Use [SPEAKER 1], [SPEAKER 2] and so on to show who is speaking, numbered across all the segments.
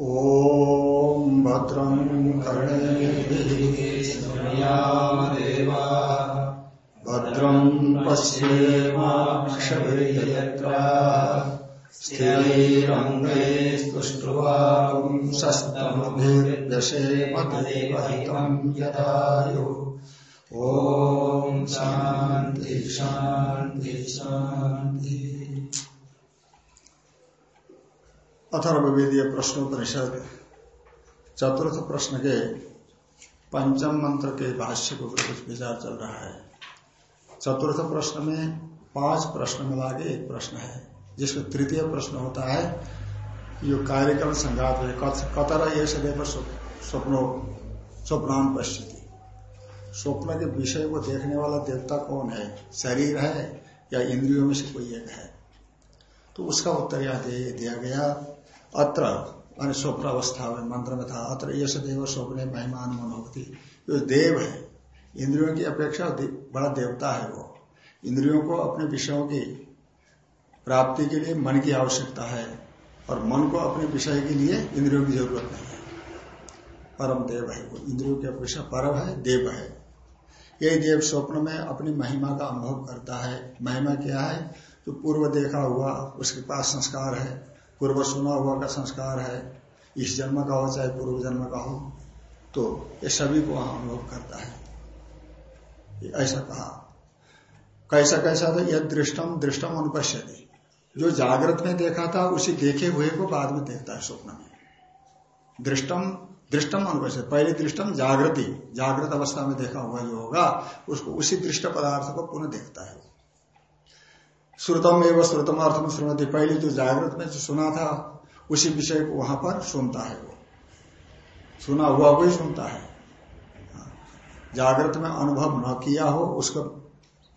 [SPEAKER 1] ॐ भद्रं
[SPEAKER 2] कर्णेभिर्यामदेवा
[SPEAKER 1] भद्रं पश्येमाक्षभिर्यत्रा। स्थिरैरङ्गैस्तुष्ट्वांसस्तमुभिर्दशेमदेवहितं यदायु। ॐ शान्ति शान्ति शान्ति। अथर्वेदीय प्रश्नोपनिषद, चतुर्थ प्रश्न के पंचम मंत्र के भाष्य को कुछ विचार चल रहा है। चतुर्थ प्रश्न में पाँच प्रश्न मिला के एक प्रश्न है जिसमें तृतीय प्रश्न होता है जो कार्यक्रम संघात है। कतर ये सदैव स्वप्नो स्वप्नान पश्चिति स्वप्न के विषय को देखने वाला देवता कौन है? शरीर है या इंद्रियों में से कोई एक है? तो उसका उत्तर यह दिया गया। अत्र मान स्वप्न अवस्था में मंत्र में था, अत्र ये देव स्वप्न महिमान मनोभूति। जो देव है, इंद्रियों की अपेक्षा बड़ा देवता है वो। इंद्रियों को अपने विषयों की प्राप्ति के लिए मन की आवश्यकता है और मन को अपने विषय के लिए इंद्रियों की ज़रूरत नहीं है। परम देव है वो। इंद्रियों की अपेक्षा परम है, देव है। यही देव स्वप्न में अपनी महिमा का अनुभव करता है। महिमा क्या है? जो पूर्व देखा हुआ, उसके पास संस्कार है। पूर्व सुना हुआ का संस्कार है, इस जन्म का हो चाहे पूर्व जन्म का हो तो ये सभी को वहाँ अनुभव करता है। ऐसा कहा। कैसा कैसा था? यह दृष्टम दृष्टम अनुपश्यति। जो जागृत में देखा था, उसी देखे हुए को बाद में देखता है स्वप्न में। दृष्टम दृष्टम अनुपस्थित पहले दृष्टम जागृति, जागृत अवस्था में देखा हुआ जो होगा, उसको उसी दृष्ट पदार्थ को पुनः देखता है श्रुतम एवं श्रुतम अर्थम श्रीमती पहले जो जागृत में जो सुना था, उसी विषय को वहाँ पर सुनता है वो। सुना हुआ को ही सुनता है। जागृत में अनुभव न किया हो, उसको,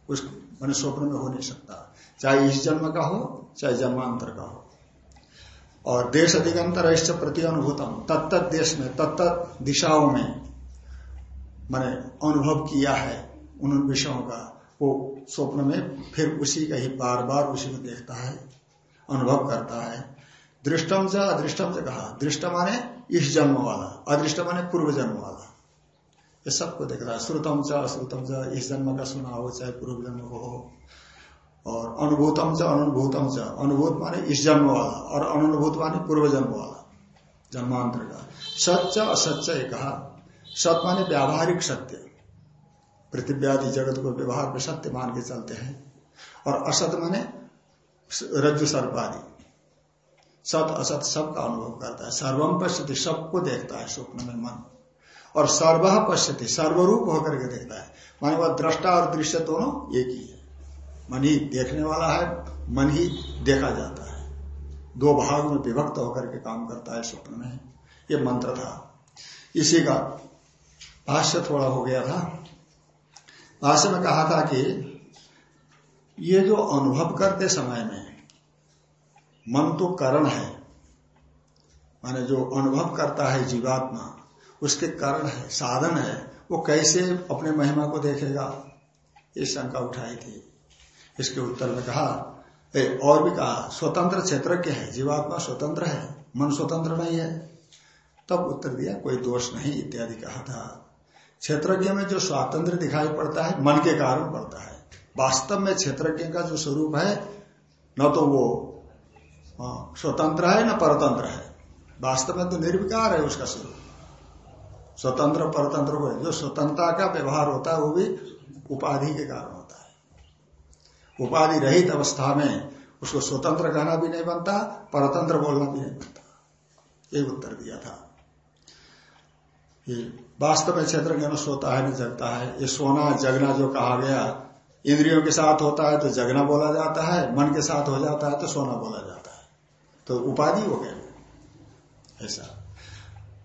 [SPEAKER 1] उस मैंने स्वप्न में हो नहीं सकता। चाहे इस जन्म का हो, चाहे जन्मांतर का हो। और देश अधिकंतर प्रति अनुभूतम तत्त देश में तत्त दिशाओं में मैंने अनुभव किया है उन विषयों का। वो स्वप्न में फिर उसी का ही बार बार उसी को देखता है, अनुभव करता है। दृष्टम से अदृष्टम से कहा, दृष्ट माने इस जन्म वाला, अदृष्ट माने पूर्व जन्म वाला। ये सबको देख रहा है, श्रुतम च अश्रुतम च इस जन्म का सुना हो चाहे पूर्व जन्म को हो। और अनुभूतम च अनुभूतम च अनुभूत माने इस जन्म वाला, और अनुभूत माने पूर्व जन्म वाला, जन्मांतर का। सच्च असत्य कहा, सत माने व्यावहारिक सत्य। पृथ्वी आदि जगत को व्यवहार में सत्य मान के चलते हैं। और असत माने रज्जु सर्प आदि सत असत सब का अनुभव करता है। सर्वम पश्यति, सबको देखता है स्वप्न में मन। और सर्व पश्यति, सर्वरूप होकर के देखता है। माने वह दृष्टा और दृश्य दोनों एक ही है। मन ही देखने वाला है, मन ही देखा जाता है। दो भाग में विभक्त होकर के काम करता है स्वप्न में। ये मंत्र था। इसी का भाष्य थोड़ा हो गया था। भाष्य में कहा था कि ये जो अनुभव करते समय में मन तो करण है माने जो अनुभव करता है जीवात्मा उसके कारण है साधन है वो कैसे अपने महिमा को देखेगा? ये शंका उठाई थी। इसके उत्तर में कहा ए, और भी कहा स्वतंत्र क्षेत्र के है जीवात्मा स्वतंत्र है मन स्वतंत्र नहीं है। तब उत्तर दिया कोई दोष नहीं इत्यादि कहा था। क्षेत्रज्ञ में जो स्वातंत्र दिखाई पड़ता है, मन के कारण पड़ता है। वास्तव में क्षेत्रज्ञ का जो स्वरूप है, न तो वो स्वतंत्र है, न परतंत्र है। वास्तव में तो निर्विकार है उसका स्वरूप। स्वतंत्र, परतंत्र हो, जो स्वतंत्रता का व्यवहार होता है, वो भी उपाधि के कारण होता है। उपाधि रहित अवस्था में उसको स्वतंत्र कहना भी नहीं बनता, परतंत्र बोलना भी नहीं बनता। ये उत्तर दिया था। वास्तव में क्षेत्र ज्ञान सोता है न जगता है। ये सोना, जगना जो कहा गया, इंद्रियों के साथ होता है तो जगना बोला जाता है, मन के साथ हो जाता है तो सोना बोला जाता है। तो उपाधि हो गया। ऐसा।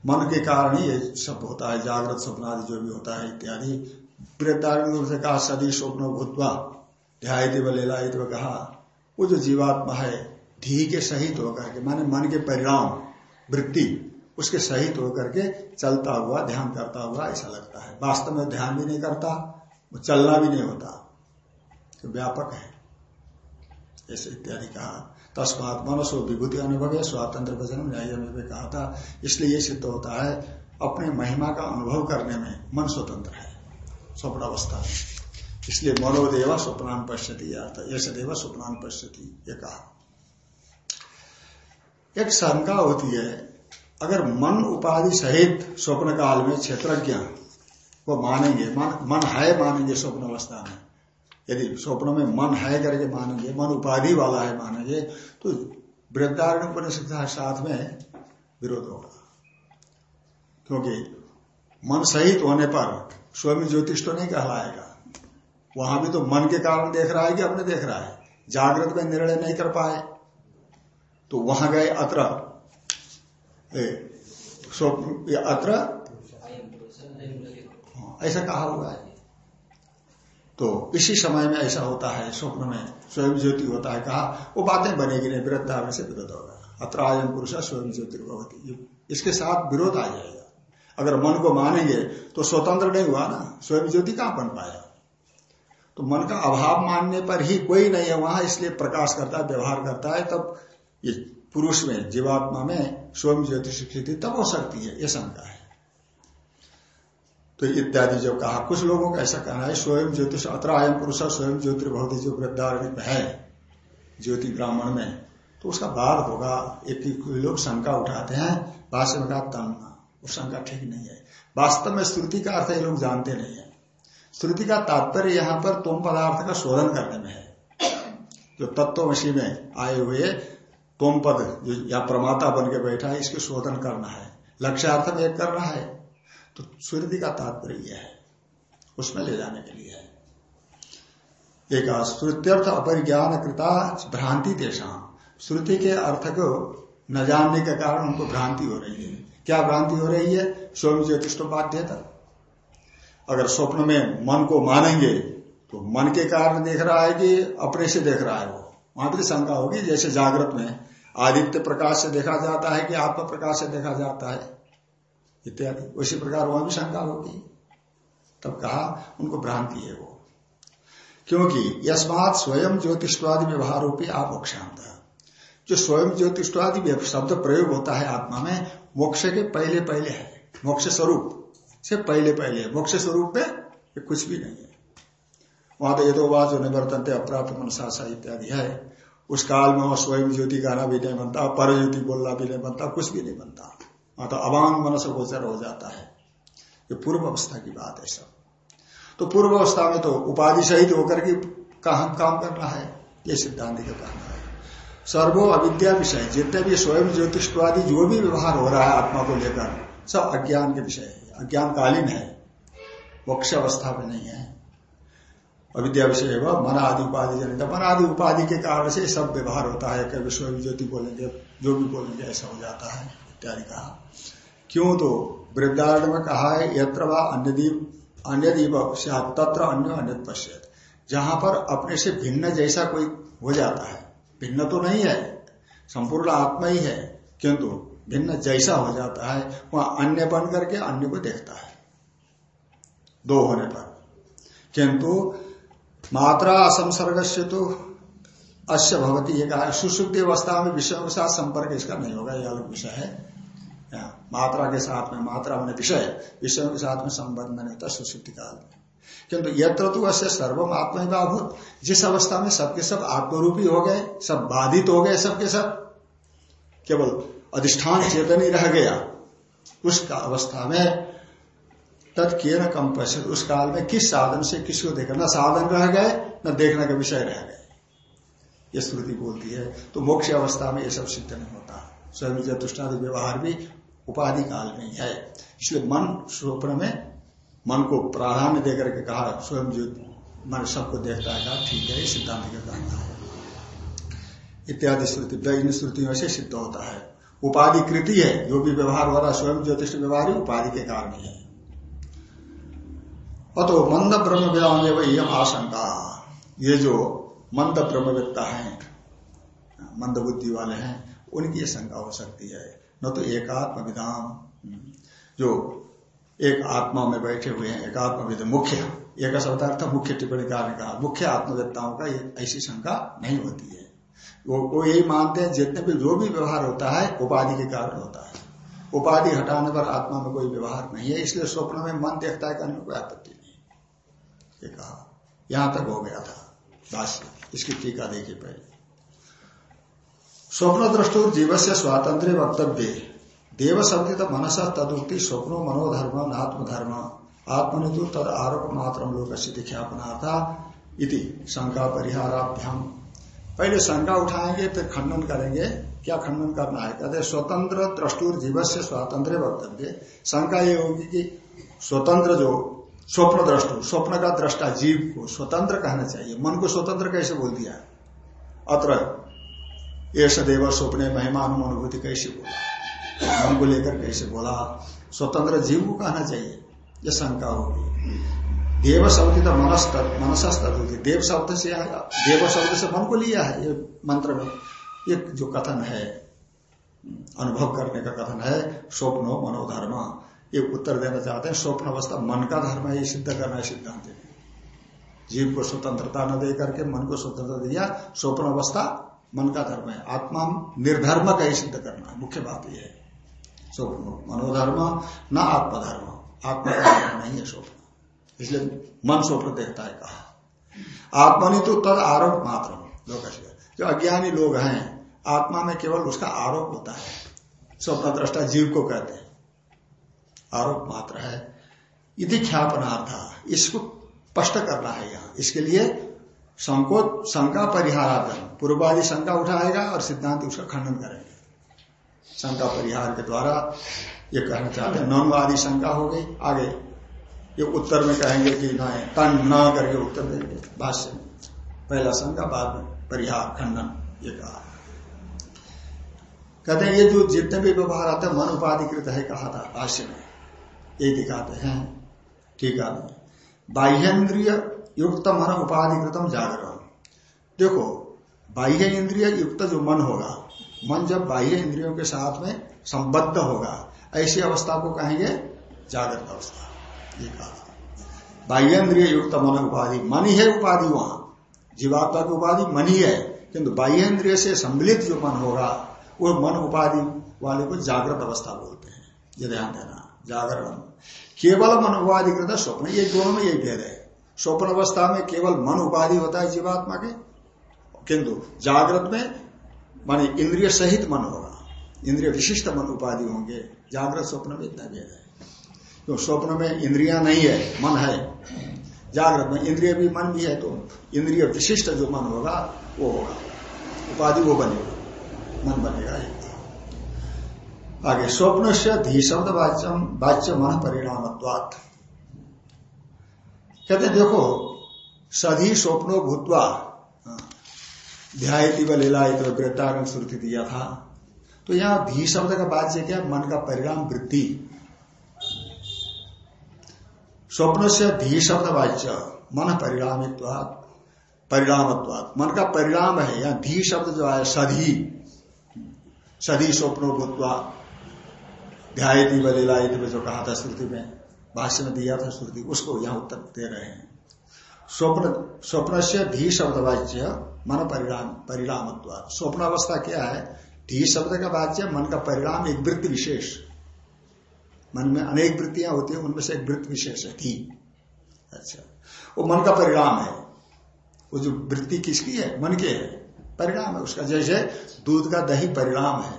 [SPEAKER 1] मन के कारण ही ये सब होता है, जागृत स्वप्न आदि जो भी होता है इत्यादि। रूप से कहा, सदी स्वप्न भूतवा ध्याय लेलायित कहा, वो जो जीवात्मा है, धी के सहित होकर के, माने मन के परिणाम, वृत्ति उसके सहित होकर के चलता हुआ, ध्यान करता हुआ ऐसा लगता है। वास्तव में ध्यान भी नहीं करता, वो चलना भी नहीं होता। तो व्यापक है। ऐसे इत्यादि कहा। तस्मात मनसो विभूति अनुभव है स्वातंत्र वचन न्याय में कहा था। इसलिए ये सिद्ध होता है, अपने महिमा का अनुभव करने में मन स्वतंत्र है। स्वप्न अवस्था। इसलिए मनोदेवा स्वप्नान पश्यति अर्थ यश देवा स्वप्नान पश्यति, ये कहा। एक शंका होती है अगर मन उपाधि सहित स्वप्न काल में क्षेत्रज्ञ वो मानेंगे, मन मन है मानेंगे स्वप्न अवस्था में। यदि स्वप्न में मन है करके मानेंगे, मन उपाधि वाला है मानेंगे तो वृद्धारण परिषद साथ में विरोध होगा। क्योंकि मन सहित होने पर स्वयं ज्योतिष तो नहीं कहलाएगा। वहाँ भी तो मन के कारण देख रहा है कि अपने देख रहा है। जागृत में निर्णय नहीं कर पाए। तो वहाँ गए अत्र अत्र? ऐसा कहा हुआ है। तो इसी समय में ऐसा होता है, स्वप्न में स्वयं ज्योति होता है, कहा, वो बातें बनेगी नहीं वृद्धारण से विरोध होगा। अत्र आयम पुरुष स्वयं ज्योति इसके साथ विरोध आ जाएगा। अगर मन को मानेंगे तो स्वतंत्र नहीं हुआ ना, स्वयं ज्योति कहाँ बन पाया? तो मन का अभाव मानने पर ही कोई नहीं है, वहाँ इसलिए प्रकाश करता है, व्यवहार करता है, तब ये पुरुष में, जीवात्मा में स्वयं ज्योतिष स्थिति तब हो सकती है यह शंका है। तो इत्यादि जो कहा, कुछ लोगों का ऐसा कहना है, स्वयं ज्योतिष अत्र आयम पुरुष स्वयं ज्योतिर्भवती जो वृद्धारण है, ज्योति ब्राह्मण में तो उसका बाद होगा। एक लोग शंका उठाते हैं, भाष्य में कहा तन्ना वो शंका ठीक नहीं है। वास्तव में श्रुति का अर्थ ये लोग जानते नहीं है। श्रुति का तात्पर्य यहाँ पर तुम पदार्थ का शोधन करने में है। जो तत्वशी में आए हुए तुम पद जो या प्रमाता बन के बैठा है, इसके शोधन करना है। लक्ष्यार्थ में एक करना है। तो श्रुति का तात्पर्य यह है। उसमें ले जाने के लिए है। एक श्रुत्यर्थ अपरिज्ञान कृता भ्रांति देशा श्रुति के अर्थ को न जानने के कारण उनको भ्रांति हो रही है। क्या भ्रांति हो रही है? स्वयं ज्योतिष बाध्यता अगर स्वप्न में मन को मानेंगे तो मन के कारण देख रहा है कि अपने से देख रहा है वो। वहाँ भी शंका होगी, जैसे जागृत में आदित्य प्रकाश से देखा जाता है कि आत्म प्रकाश से देखा जाता है। इत्यादि। उसी प्रकार वहाँ भी शंका होगी तब कहा, उनको भ्रांति है वो। क्योंकि यस्मात स्वयं ज्योतिषवादी व्यवहार रूपी आप मोक्षांत जो स्वयं ज्योतिषवादी शब्द प्रयोग होता है आत्मा में, मोक्ष के पहले पहले है। मोक्ष स्वरूप से पहले पहले मोक्ष स्वरूप में कुछ भी नहीं है। वहाँ तो ये जो निवर्तन अप्राप्त मनसा इत्यादि है। उस काल में वह स्वयं ज्योति गाना भी नहीं बनता पर ज्योति बोलना भी नहीं बनता, कुछ भी नहीं बनता। तो अवांग मन से गोचर हो जाता है। ये पूर्व अवस्था की बात है सब। तो पूर्व अवस्था में तो उपाधि सहित होकर के काम काम करना है? ये सिद्धांत का कहना है। सर्वो अविद्या विषय, जितने भी स्वयं ज्योतिषवादी जो भी व्यवहार हो रहा है आत्मा को लेकर, सब अज्ञान के विषय है। अज्ञान कालीन है। मोक्ष अवस्था में नहीं है। अविद्या विषय मन आदि उपाधि जनित मन आदि उपाधि के कारण से सब व्यवहार होता है। कभी विश्व ज्योति बोलेंगे, जो भी बोलेंगे, ऐसा हो जाता है, इत्यादि कहा। क्यों तो वृद्धारण में कहा है, यत्र व अन्य दीप अन्य दीप तत्र अन्य अन्य पश्चित जहाँ पर अपने से भिन्न जैसा कोई हो जाता है। भिन्न तो नहीं है, संपूर्ण आत्मा ही है, किंतु भिन्न जैसा हो जाता है, वह अन्य बन करके अन्य को देखता है। दो होने पर। किंतु मात्रा असंसर्ग से तो अश्य भवती। ये कहा, सुसुप्ति अवस्था में विषयों के साथ संपर्क इसका नहीं होगा यह अलग विषय है। मात्रा के साथ में, मात्रा में विषय, विषयों के साथ में संबंध नहीं होता सुसुप्ति काल में। किंतु यत्र तो अश्य सर्वम आत्मभूत जिस अवस्था में सबके सब आत्मरूपी हो गए, सब बाधित हो गए सबके सब, केवल अधिष्ठान चेतन ही रह गया, उस अवस्था में तत्किय न कम पश्चित उस काल में किस साधन से किसको देखा? न साधन रह गए, न देखने का विषय रह गए। ये श्रुति बोलती है। तो मोक्ष अवस्था में ये सब सिद्ध नहीं होता। स्वयं चतुष्टादि व्यवहार भी उपाधि काल में ही है। इसलिए मन स्वप्न में मन को प्राधान्य देकर के कहा, स्वयं जो मन सबको देखता है, कहा, ठीक है सिद्धांत का कहना है। इत्यादि श्रुति वैज्ञानिक श्रुतियों से सिद्ध होता है। उपाधि कृति है, जो भी व्यवहार हो रहा स्वयं ज्योतिष व्यवहार ही उपाधि के कारण ही है। अतो मंद ब्रह्म व्याम एवं आशंका। ये जो मंद ब्रह्मवेत्ता है, मंद बुद्धि वाले हैं, उनकी ये शंका हो सकती है। न तो एकात्म विधान जो एक आत्मा में बैठे हुए हैं एकात्म विध मुख्य। एक शब्दार्थ मुख्य टिप्पणी कारण कहा। मुख्य आत्मवेत्ताओं का ऐसी शंका नहीं होती है। वो वो यही मानते हैं, जितने भी, जो भी व्यवहार होता है, उपाधि के कारण होता है। उपाधि हटाने पर आत्मा में कोई व्यवहार नहीं है, इसलिए स्वप्न में मन देखता है, करने कोई आपत्ति ये कहा। यहाँ तक हो गया था। भाष्य इसकी टीका देखिए पहले। स्वप्न दृष्टु जीव से स्वातंत्र वक्तव्य। देव शब्द मनस तदुक्ति स्वप्नो मनोधर्म आत्मधर्म आत्मनितु तद आरोप मात्र लोग सिद्धि ख्यापनाथा इति शंका परिहाराभ्याम पहले शंका उठाएँगे, फिर खंडन करेंगे। क्या खंडन करना है? कहते स्वतंत्र द्रष्टुर जीव से स्वातंत्र वक्तव्य। शंका ये होगी कि स्वतंत्र जो स्वप्न द्रष्टु स्वप्न का दृष्टा जीव को स्वतंत्र कहना चाहिए। मन को स्वतंत्र कैसे बोल दिया? अत्र ये सदैव स्वप्न महिमान अनुभूति कैसे बोला? मन को लेकर कैसे बोला? स्वतंत्र जीव को कहना चाहिए। ये शंका होगी। देव शब्द तो मनस मनसस्त देव शब्द से देव शब्द से मन को लिया है, ये मंत्र में। ये जो कथन है, अनुभव करने का कथन है, स्वप्नो मनोधर्म। ये उत्तर देना चाहते हैं, स्वप्न अवस्था, मन का धर्म है, ये सिद्ध करना है सिद्धांत जीव को स्वतंत्रता न दे करके मन को स्वतंत्रता दिया, स्वप्न अवस्था, मन का धर्म है। आत्मा निर्धर्म का ही सिद्ध करना है, मुख्य बात यह है। स्वप्न, मनोधर्म न आत्मधर्म। आत्मा का धर्म नहीं है स्वप्न। इसलिए मन स्वप्न देखता है कहा। आत्मा नहीं तो तद आरोप मात्र। जो अज्ञानी लोग हैं, आत्मा में केवल उसका आरोप होता है। स्वप्न दृष्टा जीव को कहते हैं। आरोप मात्र है। यदि ख्यापनार्थ। इसको स्पष्ट करना है यहाँ। इसके लिए संकोच शंका परिहाराधन पूर्वादि शंका उठाएगा और सिद्धांत उसका खंडन करेंगे। शंका परिहार के द्वारा ये कहना चाहते हैं नौनवादी शंका हो गई। आगे ये उत्तर में कहेंगे कि न तन न करके उत्तर देंगे। भाष्य में। पहला शंका, बाद में परिहार, खंडन, ये कहा। कहते हैं, ये जो जितने भी व्यवहार आते हैं, मन उपाधिकृत है, कहा था भाष्य में। ये दिखाते हैं। ठीक है? बाह्यन्द्रिय युक्त मन उपाधिकृतम जागरण देखो बाह्य इंद्रिय युक्त जो मन होगा, मन जब बाह्य इंद्रियों के साथ में संबद्ध होगा, ऐसी अवस्था को कहेंगे जागृत अवस्था। ये कहा बाह्यन्द्रिय युक्त मन उपाधि मन ही है उपाधि वहाँ। जीवात्मा की उपाधि मन ही है, किंतु बाह्य इंद्रिय से सम्मिलित जो मन होगा, वो मन उपाधि वाले को जागृत अवस्था बोलते हैं। ये ध्यान देना। जागरण। केवल मन उपाधि कृत स्वप्न, ये दोनों में यही भेद है। स्वप्न अवस्था में केवल मन उपाधि होता है जीवात्मा के। किंतु जागृत में मानी इंद्रिय सहित मन होगा। इंद्रिय विशिष्ट मन उपाधि होंगे। जागृत स्वप्न में इतना भेद है। तो स्वप्न में इंद्रिया नहीं है, मन है। जागृत में इंद्रिय भी मन भी है तो इंद्रिय विशिष्ट जो मन होगा, वो होगा। उपाधि वो बनेगा। मन बनेगा आगे स्वप्न से धी शब्द वाच्य मन परिणाम कहते देखो सधी स्वप्नो भूतवा हाँ, ध्यायती व लीला वृत्ता श्रुति दिया था तो यहाँ धी शब्द का वाच्य क्या? मन का परिणाम वृद्धि स्वप्न से धी शब्द वाच्य मन परिणामित्वात परिणामत्वात। मन का परिणाम है या धी शब्द जो है सधी। सधी स्वप्नो भूतवा ध्यायती व जो कहा था श्रुति में, भाष्य में दिया था श्रुति उसको यहाँ उत्तर दे रहे हैं। स्वप्न स्वप्न से धी शब्द वाच्य मन परिणाम परिणाम स्वप्न अवस्था क्या है? धी शब्द का वाच्य मन का परिणाम एक वृत्ति विशेष। मन में अनेक वृत्तियाँ होती है, उनमें से एक वृत्ति विशेष है, धी। अच्छा। वो मन का परिणाम है। वो जो वृत्ति किसकी है? मन के है। परिणाम है उसका। जैसे दूध का दही परिणाम है।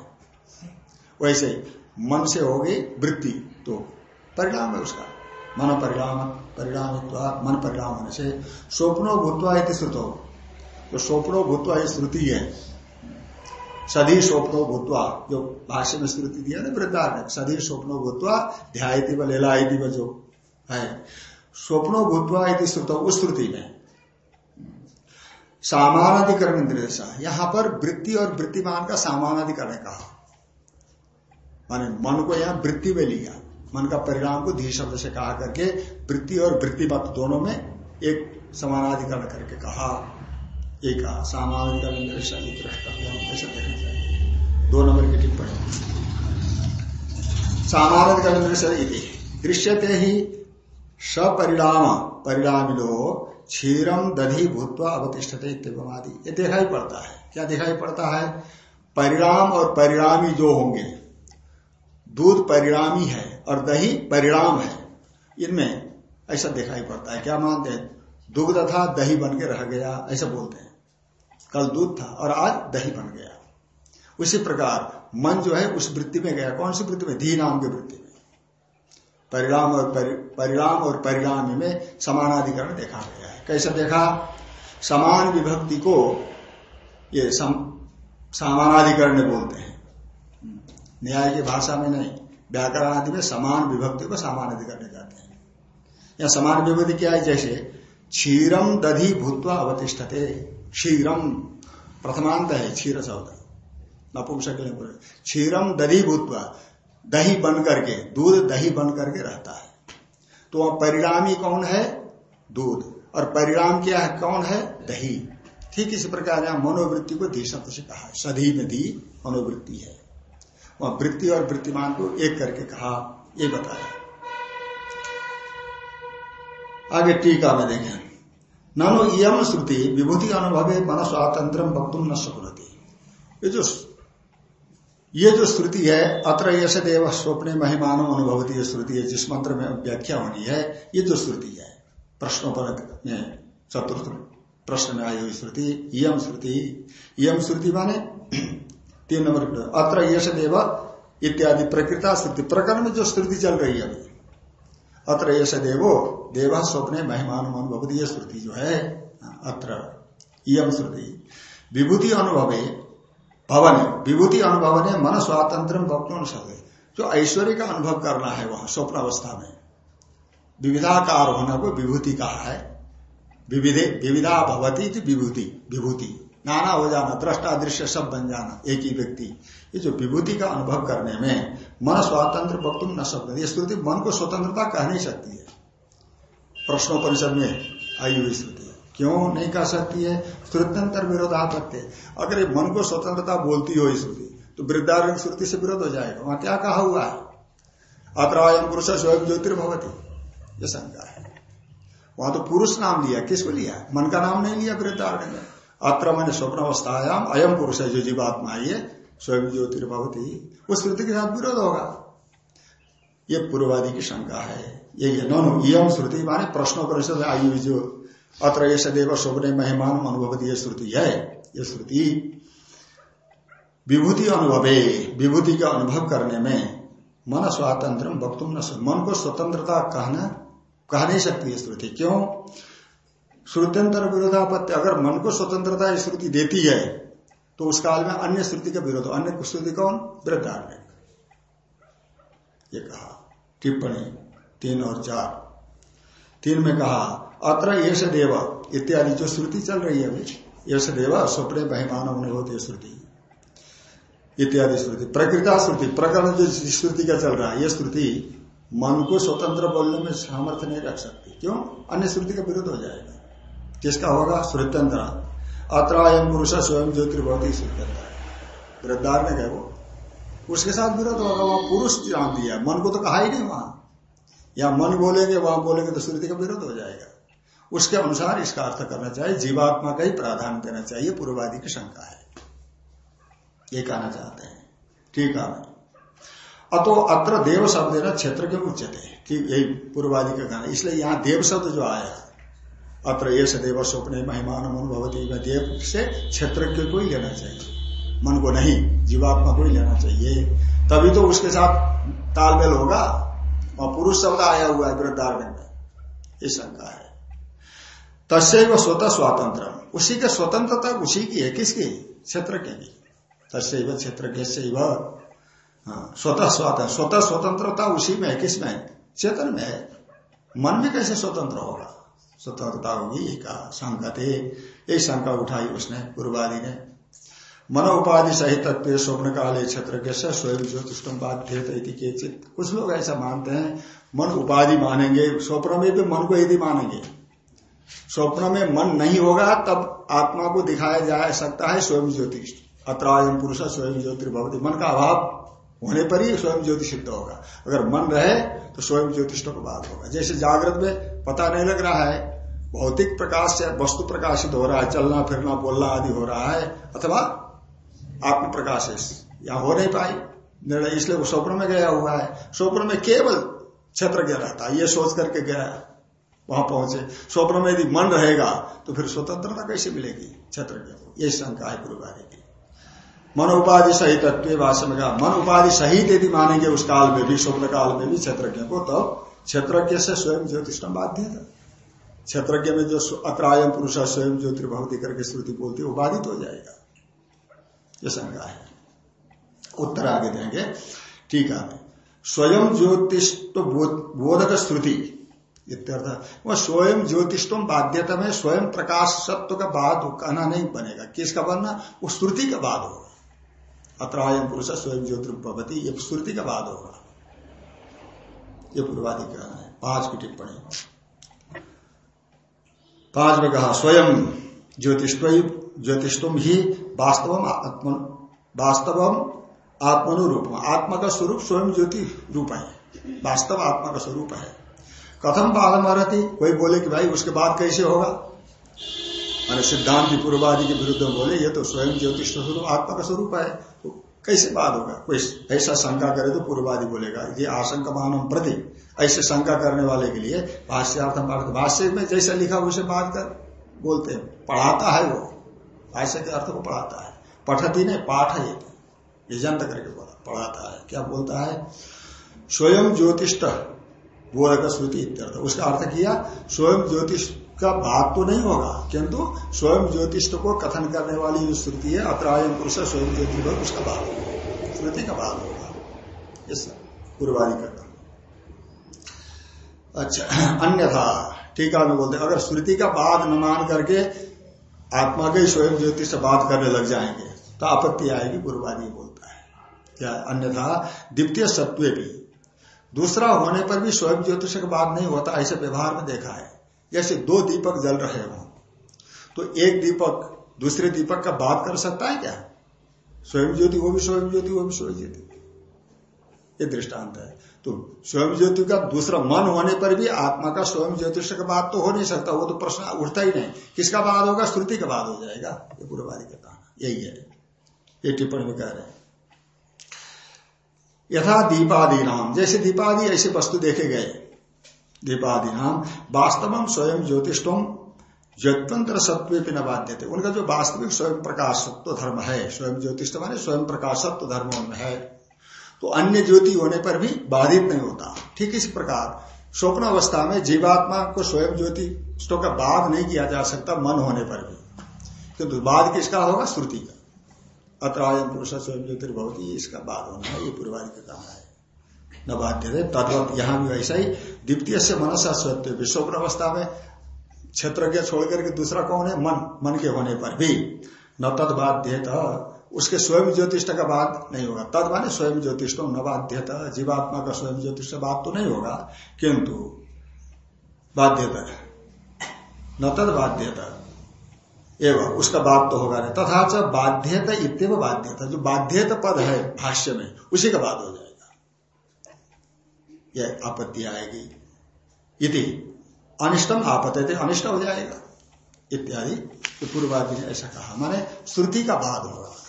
[SPEAKER 1] वैसे मन से होगी वृत्ति तो परिणाम है उसका। मन परिणाम परिणाम मन परिणाम होने से स्वप्नो भूतवा श्रुत। हो तो स्वप्नो भूतवा ये श्रुति है, सदी स्वप्नो भूतवा, जो भाष्य में श्रुति दिया ना वृद्धा ने सदी स्वप्नो भूतवा ध्यायती व लेलायती व जो है, स्वप्नो भूतवा श्रुत उस श्रुति में। सामानाधिकरण इंद्रिय यहाँ पर वृत्ति और वृत्तिमान का सामानाधिकरण कहा। माने मन को यहाँ वृत्ति में लिया। मन का परिणाम को धी शब्द से कहा करके वृत्ति और वृत्तिमत दोनों में एक समानाधिकरण करके कहा। एक कहा, सामानाधिकरण ऐसा देखना चाहिए? दो नंबर की टिप्पणी। सामानाधिकरण दृश्यते ही सपरिणाम परिणामिलो क्षीरम दधि भूतवा अवतिष्ठते ये देखा ही पड़ता है। क्या दिखाई पड़ता है? परिणाम और परिणामी जो होंगे दूध परिणामी है और दही परिणाम है। इनमें ऐसा दिखाई पड़ता है। क्या मानते हैं? दुग्ध था दही बन के रह गया ऐसा बोलते हैं। कल दूध था और आज दही बन गया। उसी प्रकार मन जो है उस वृत्ति में गया। कौन सी वृत्ति में? धी नाम की वृत्ति में। परिणाम और परिणाम और परिणाम में समानाधिकरण देखा गया है। कैसे देखा? समान विभक्ति को ये सम, समानाधिकरण बोलते हैं। न्याय की भाषा में नहीं। व्याकरण आदि में समान विभक्ति को समानाधिकरण जाते हैं। या समान विभक्ति क्या है? जैसे क्षीरम दधि भूतवा अवतिष्ठते। क्षीरम प्रथमांत है, क्षीर शब्द। नपुंसक क्षीरम दधि भूतवा, दही बन करके, दूध दही बन करके रहता है। तो वह परिणामी कौन है? दूध। और परिणाम क्या है? कौन है? दही। ठीक इसी प्रकार यहाँ मनोवृत्ति को धी शब्द से कहा सधी में दी मनोवृत्ति है। वह वृत्ति और वृत्तिमान को एक करके कहा, ये बताया। आगे टीका में देखें। ननो यम श्रुति विभूति अनुभव मन स्वातंत्र वक्तुम न सकुलती ये जो ये जो श्रुति है, अत्र यश देव स्वप्ने महिमान अनुभवती ये श्रुति है, जिस मंत्र में व्याख्या होनी है, ये जो श्रुति है, प्रश्नों पर चतुर्थ प्रश्न में आई हुई श्रुति यम श्रुति। यम श्रुति माने तीन नंबर अत्र यश देव इत्यादि प्रकृता श्रुति प्रकरण में जो श्रुति चल रही है अभी। अत्र यश देवो देव स्वप्ने महिमान अनुभवती ये श्रुति जो है, अत्र यम श्रुति विभूति अनुभवे, भवन, विभूति अनुभव ने मन स्वातंत्र जो ऐश्वर्य का अनुभव करना है वहाँ, स्वप्न अवस्था में। विविधाकार होना को विभूति कहा है। विविधे, विविधा भवती विभूति विभूति। नाना हो जाना, दृष्टा दृश्य सब बन जाना, एक ही व्यक्ति। ये जो विभूति का अनुभव करने में मन स्वातंत्र वक्तुम न सकते ये स्तुति मन को स्वतंत्रता कह नहीं सकती है। प्रश्नों प्रश्नोपनिषद में आई हुई स्तुति क्यों नहीं कह सकती है? श्रुत्यंतर विरोधापत्य अगर ये मन को स्वतंत्रता बोलती हो श्रुति तो वृद्धारण श्रुति से विरोध हो जाएगा। वहाँ क्या कहा हुआ है? अत्रायम पुरुष स्वयं ज्योतिर्भवती। ये शंका है। वहाँ तो पुरुष नाम लिया। किसको लिया? मन का नाम नहीं लिया वृद्धारण में। अत्र मैंने स्वप्न अवस्थायाम अयम पुरुष है जो जीवात्मा है स्वयं ज्योतिर्भवती उस श्रुति के साथ विरोध होगा। ये पूर्वादि की शंका है। यही है नो यम श्रुति माने प्रश्नों परिषद आई हुई जो अत्र ये सदैव स्वप्न महिमान अनुभवती ये श्रुति है। ये श्रुति विभूति अनुभवे, विभूति का अनुभव करने में मन स्वातंत्र वक्तुम न मन को स्वतंत्रता कहना कह नहीं सकती है श्रुति क्यों? श्रुत्यंतर विरोधापत्य अगर मन को स्वतंत्रता श्रुति देती है तो उस काल में अन्य श्रुति का विरोध, अन्य श्रुति कौन? वृद्धारण्य ये कहा। टिप्पणी तीन और चार। तीन में कहा, अत्र यश देव, इत्यादि जो श्रुति चल रही है अभी यश देव स्वप्ने बहिमान होते श्रुति इत्यादि श्रुति प्रकृता श्रुति प्रकरण जो श्रुति का चल रहा है यह श्रुति मन को स्वतंत्र बोलने में सामर्थ्य नहीं रख सकती। क्यों? अन्य श्रुति का विरोध हो जाएगा। किसका होगा? श्रुत्यंत्र अत्र एम पुरुष स्वयं ज्योतिर्भवती श्रुत्यंत्र वृद्धार ने कहे वो। उसके साथ विरोध होगा वहाँ पुरुष जान दिया। मन को तो कहा ही नहीं वहाँ। या मन बोलेंगे, वहाँ बोलेंगे तो श्रुति का विरोध हो जाएगा। उसके अनुसार इसका अर्थ करना चाहिए, जीवात्मा का ही प्राधान्य देना चाहिए, पूर्वादि की शंका है। ये कहना चाहते हैं। ठीक है। अतो अत्र देव शब्द है ना क्षेत्र के उच्चते ठीक यही पूर्वादि का कहना इसलिए यहाँ देव शब्द जो आया अत्र ये देव स्वप्न महिमान मन भवती देव से क्षेत्र को ही लेना चाहिए। मन को नहीं जीवात्मा को ही लेना चाहिए। तभी तो उसके साथ तालमेल होगा और पुरुष शब्द आया हुआ है वृद्धारण में। ये शंका है। तस्व स्वतः स्वातंत्र उसी के स्वतंत्रता उसी की है किसकी? क्षेत्र के। भी तस्व क्षेत्र के हाँ, स्वतः स्वतंत्र स्वतः स्वतंत्रता उसी में है किसमें चेतन में है। मन में कैसे स्वतंत्र होगा? स्वतंत्रता होगी ये कहा संकते यही शंका उठाई उसने पूर्वादि ने। मन उपाधि सहित तत्व स्वप्न काले क्षेत्र के स्वयं ज्योतिषम बाध्य कुछ लोग ऐसा मानते हैं, मन उपाधि मानेंगे, स्वप्न में भी मन को यदि मानेंगे, स्वप्न में मन नहीं होगा, तब आत्मा को दिखाया जा सकता है स्वयं ज्योतिष अत्रायम पुरुष स्वयं ज्योतिर्भवती मन का अभाव होने पर ही स्वयं ज्योति सिद्ध होगा। अगर मन रहे तो स्वयं ज्योतिष को बात होगा। जैसे जागृत में पता नहीं लग रहा है भौतिक प्रकाश से वस्तु प्रकाशित हो रहा है, चलना, फिरना, बोलना आदि हो रहा है, अथवा आत्म प्रकाश यहाँ हो नहीं पाई। निर्णय इसलिए वो स्वप्न में गया हुआ है। स्वप्न में केवल क्षेत्र गया रहता है, ये सोच करके गया वहाँ पहुँचे। स्वप्न में यदि मन रहेगा तो फिर स्वतंत्रता कैसे मिलेगी? क्षेत्र को यही शंका है गुरुवारी की। मन उपाधि सहित भाषा में मन उपाधि सहित यदि मानेंगे उस काल में भी, स्वप्न काल में भी क्षेत्रज्ञ को तो क्षेत्रज्ञ से स्वयं ज्योतिषम बाध्य था क्षेत्रज्ञ में जो अत्रायम पुरुष स्वयं ज्योतिर्भवती करके श्रुति बोलती है, वो बाधित हो जाएगा। ये शंका है। उत्तर आगे देंगे। ठीक है। स्वयं ज्योतिष बोधक श्रुति वह स्वयं ज्योतिषम बाध्यता में स्वयं प्रकाश सत्व का बाद कहना नहीं बनेगा। किसका बनना? वो श्रुति का बाद होगा। अत्रायम पुरुष स्वयं ज्योतिर्भवती, ये श्रुति का बाद होगा। ये पूर्वादि कहना है। पाँच की टिप्पणी। पाँच में कहा स्वयं ज्योतिष ज्योतिषम ही वास्तव आत्म वास्तव आत्मनुरूप आत्मा का स्वरूप स्वयं ज्योति रूप है। वास्तव आत्मा का स्वरूप है। कथम बालम रहती कोई बोले कि भाई, उसके बाद कैसे होगा? मैंने सिद्धांत की पूर्वादि के विरुद्ध बोले, ये तो स्वयं ज्योतिष स्वरूप आत्मा का स्वरूप है। तो कैसे बात होगा? कोई ऐसा शंका करे तो पूर्वादि बोलेगा, ये आशंका मानव प्रति। ऐसे शंका करने वाले के लिए भाष्यार्थम भाष्य में जैसा लिखा उसे बात कर बोलते हैं। पढ़ाता है वो। भाष्य के अर्थ को पढ़ाता है। पठती नहीं, पाठ है ये। करके बोला, पढ़ाता है। क्या बोलता है? स्वयं ज्योतिष बोधक श्रुति इत्यर्थ। उसका अर्थ किया, स्वयं ज्योतिष का बात तो नहीं होगा, किंतु स्वयं ज्योतिष को कथन करने वाली जो श्रुति है अत्रायन पुरुष स्वयं ज्योतिष उसका बात होगा श्रुति का बात होगा। इस पूर्वादी करता अच्छा अन्यथा टीका में बोलते अगर श्रुति का बाद न मान करके आत्मा के स्वयं ज्योतिष से बात करने लग जाएँगे तो आपत्ति आएगी पूर्वादी बोलता है। क्या अन्यथा, द्वितीय सत्व भी, दूसरा होने पर भी स्वयं ज्योतिष का बात नहीं होता, ऐसे व्यवहार में देखा है। जैसे दो दीपक जल रहे हो तो एक दीपक दूसरे दीपक का बात कर सकता है क्या? स्वयं ज्योति, वो भी स्वयं ज्योति, वो भी स्वयं ज्योति। ये दृष्टांत है। तो स्वयं ज्योति का दूसरा मन होने पर भी आत्मा का स्वयं ज्योतिष का बात तो हो नहीं सकता, वो तो प्रश्न उठता ही नहीं। किसका बाद होगा? श्रुति का बाद हो जाएगा। ये पूर्वादि का कहना यही है। ये टिप्पणी में कह रहे हैं। यथा दीपादि नाम जैसे दीपादि, ऐसे वस्तु देखे गए। दीपादि नाम वास्तव स्वयं ज्योतिषम ज्योतंत्र सत्व न बाध्य थे उनका जो वास्तविक स्वयं प्रकाशत्व धर्म है, स्वयं ज्योतिष माने स्वयं प्रकाशत्व धर्म है। तो अन्य ज्योति होने पर भी बाधित नहीं होता। ठीक इस प्रकार स्वप्न अवस्था में जीवात्मा को स्वयं ज्योति का बाध नहीं किया जा सकता मन होने पर भी। किंतु बाद किसका होगा? श्रुति का। अत्रायम पुरुष स्वयं ज्योतिर्भवती इसका बाद होना है, ये पूर्वादि का कहना है। न बाध्य थे तद्वत यहाँ भी वैसा ही द्वितीय से मनसा स्वत्व विश्व अवस्था में क्षेत्रज्ञ छोड़ करके दूसरा कौन है? मन मन के होने पर भी। न तद बाध्य उसके स्वयं ज्योतिष का बात नहीं होगा। तद माने स्वयं ज्योतिष न बाध्यता, जीवात्मा का स्वयं ज्योतिष बात तो नहीं होगा, किंतु बाध्यता न तद बाध्यता। एवं उसका बात तो होगा नहीं। तथा बाध्यता इतव बाध्यता। जो बाध्यता पद है भाष्य में, उसी का बात हो जाएगा। यह आपत्ति आएगी। यदि अनिष्टम आपत्ति थे अनिष्ट हो जाएगा। इत्यादि। तो पूर्वादि ने ऐसा कहा। माने श्रुति का बाद होगा।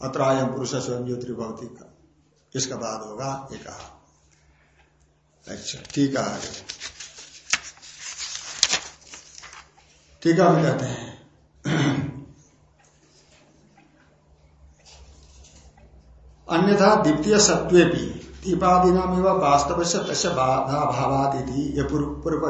[SPEAKER 1] अत्रायम पुरुष स्वयं ज्योतिर्भवती का। इसका बाद होगा? कहा। अच्छा ठीक है ठीक है कहते हैं। अन्यथा द्वितीय सत्वे भी दीपादि नाम एवं वास्तव से तस्य बाधा भावादि ये पूर्व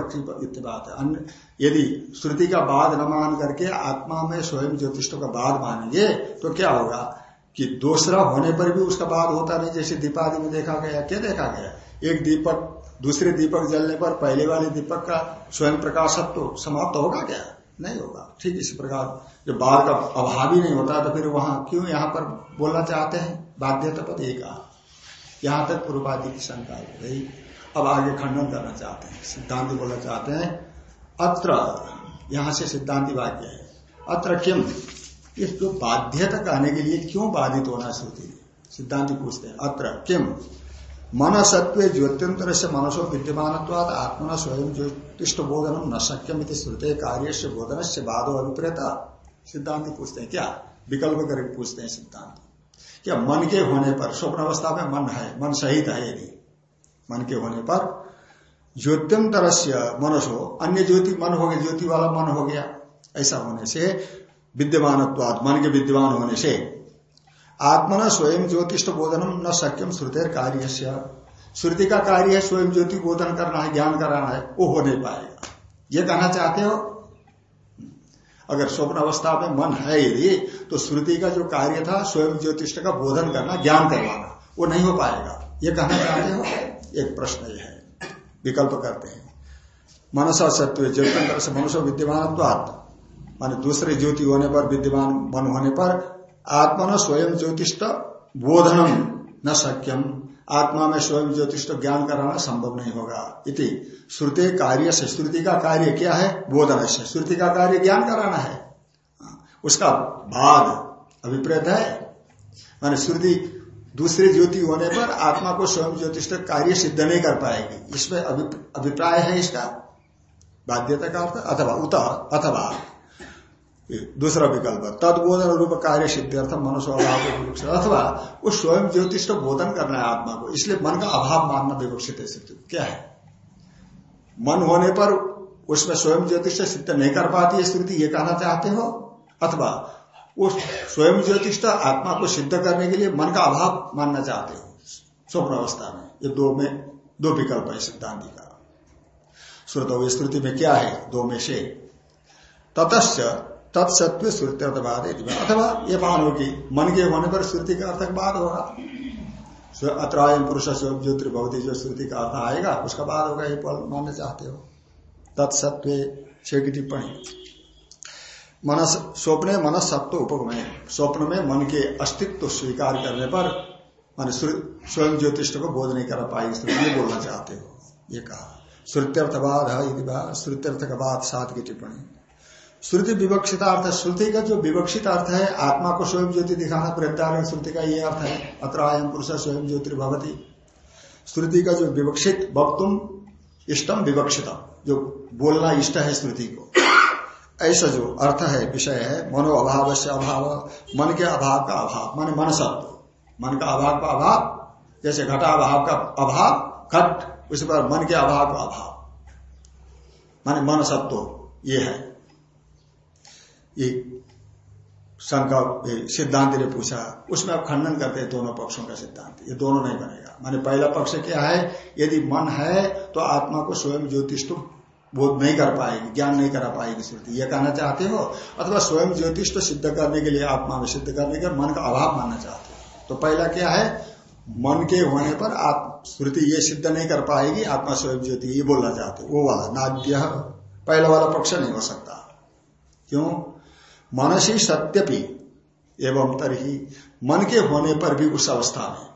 [SPEAKER 1] बात है। अन्य यदि श्रुति का बाद न मान करके आत्मा में स्वयं ज्योतिष का बाद मानेंगे तो क्या होगा? कि दूसरा होने पर भी उसका बाद होता नहीं, जैसे दीपादि में देखा गया, क्या देखा गया? एक दीपक, दूसरे दीपक जलने पर पहले वाले दीपक का स्वयं प्रकाशत्व तो समाप्त होगा क्या? नहीं होगा। ठीक इसी प्रकार, जब बाढ़ का अभाव ही नहीं होता तो फिर वहाँ क्यों यहाँ पर बोलना चाहते हैं? बाध्यता पद एक यहाँ तक पूर्वादि की शंका हो गई। अब आगे खंडन करना चाहते हैं, सिद्धांत बोलना चाहते हैं। अत्र, यहाँ से सिद्धांति वाक्य है। अत्र किम? इस बाध्यता कहने के लिए क्यों बाधित होना श्रुति? सिद्धांत पूछते हैं। अत्र, किम? मन सत्व ज्योत्यंतर से मनसो विद्यमान आत्मना स्वयं ज्योतिष बोधनम न सक्यम श्रुते कार्य से बोधन से बाधो अभिप्रेता। सिद्धांत पूछते हैं, क्या? विकल्प करके पूछते हैं सिद्धांत। क्या मन के होने पर, स्वप्न अवस्था में मन है, मन सहित है यदि? मन के होने पर ज्योत्यंतर से मनसो, अन्य ज्योति, मन हो गया, ज्योति वाला मन हो गया, ऐसा होने से विद्यमान मन के विद्यमान होने से आत्मना स्वयं ज्योतिष बोधनम न सक्यम श्रुतिर कार्य श्रुति का कार्य है स्वयं ज्योति बोधन करना है, ज्ञान कराना है, वो हो नहीं पाएगा। ये कहना चाहते हो? अगर स्वप्न अवस्था में मन है यदि तो श्रुति का जो कार्य था, स्वयं ज्योतिष का बोधन करना, ज्ञान करवाना, वो नहीं हो पाएगा। ये कहना चाहते हो? एक प्रश्न ये है। विकल्प करते हैं। मनसा सत्व से मनुष्य विद्यमान माने दूसरे ज्योति होने पर, विद्यमान मन होने पर आत्मा न स्वयं ज्योतिष बोधनम न सक्यम आत्मा में स्वयं ज्योतिष ज्ञान कराना संभव नहीं होगा। इति। श्रुति कार्य से, श्रुति का कार्य क्या है? बोधन से। श्रुति का कार्य ज्ञान कराना है। उसका बाद अभिप्रेत है। माने श्रुति दूसरे ज्योति होने पर आत्मा को स्वयं ज्योतिष कार्य सिद्ध नहीं कर पाएगी। इसमें अभिप्राय है इसका। बाध्यता का अर्थ अथवा, उत, अथवा। दूसरा विकल्प तदबोधन रूप कार्य सिद्ध्यर्थ मनुष्य अथवा उस स्वयं ज्योतिष को बोधन करना है आत्मा को, इसलिए मन का अभाव मानना विवक्षित है क्या है? मन होने पर उसमें स्वयं ज्योतिष सिद्ध नहीं कर पाती है स्थिति ये कहना चाहते हो? अथवा उस स्वयं ज्योतिष आत्मा को सिद्ध करने के लिए मन का अभाव मानना चाहते हो? स्वप्न अवस्था में, ये दो में, दो विकल्प है सिद्धांति का। श्रोत स्मृति में क्या है? दो में से। ततश्च तत्सत्व श्रुत्यर्थवाद अथवा ये मान होगी मन के होने पर श्रुति का अर्थक बाद होगा। अत्रायम पुरुष ज्योतिर्भवती जो श्रुति का अर्थ आएगा, उसका बाद होगा, ये पल मानना चाहते हो। तत्सत्व छह की टिप्पणी। मन स्वप्न मन सत्व उपगमय स्वप्न में मन के अस्तित्व स्वीकार करने पर मान स्वयं ज्योतिष को बोध नहीं कर पाई ये बोलना चाहते हो। ये कहा। श्रुत्यर्थवाद है श्रुत्यर्थ का बाद सात की टिप्पणी। श्रुति विवक्षित अर्थ श्रुति का जो विवक्षित अर्थ है, आत्मा को स्वयं ज्योति दिखाना प्रत्यार श्रुति का ये अर्थ है, अत्र आयम पुरुष स्वयं ज्योति भवती। श्रुति का जो विवक्षित वक्तुम इष्टम विवक्षित, जो बोलना इष्ट है श्रुति को। ऐसा जो अर्थ है, विषय है, मनो अभाव से अभाव, मन के अभाव का अभाव, मान मन सत्व मन का अभाव का अभाव, जैसे घटा अभाव का अभाव, घट, उस पर मन के अभाव का अभाव। माने मन सत्व ये है। ये शंका सिद्धांत ने पूछा, उसमें आप खंडन करते हैं दोनों पक्षों का सिद्धांत। ये दोनों नहीं बनेगा। माने पहला पक्ष क्या है? यदि मन है तो आत्मा को स्वयं ज्योतिष तो बोध नहीं कर पाएगी, ज्ञान नहीं करा पाएगी श्रुति ये कहना चाहते हो? अथवा स्वयं ज्योतिष तो सिद्ध करने के लिए, आत्मा में सिद्ध करने के मन का अभाव मानना चाहते हो? तो पहला क्या है? मन के होने पर आप श्रुति ये सिद्ध नहीं कर पाएगी, आत्मा स्वयं ज्योति ये बोलना चाहते वो वाला नाद्य, पहला वाला पक्ष नहीं हो सकता। क्यों? मनसी सत्यपि, एवं तरही मन के होने पर भी उस अवस्था में,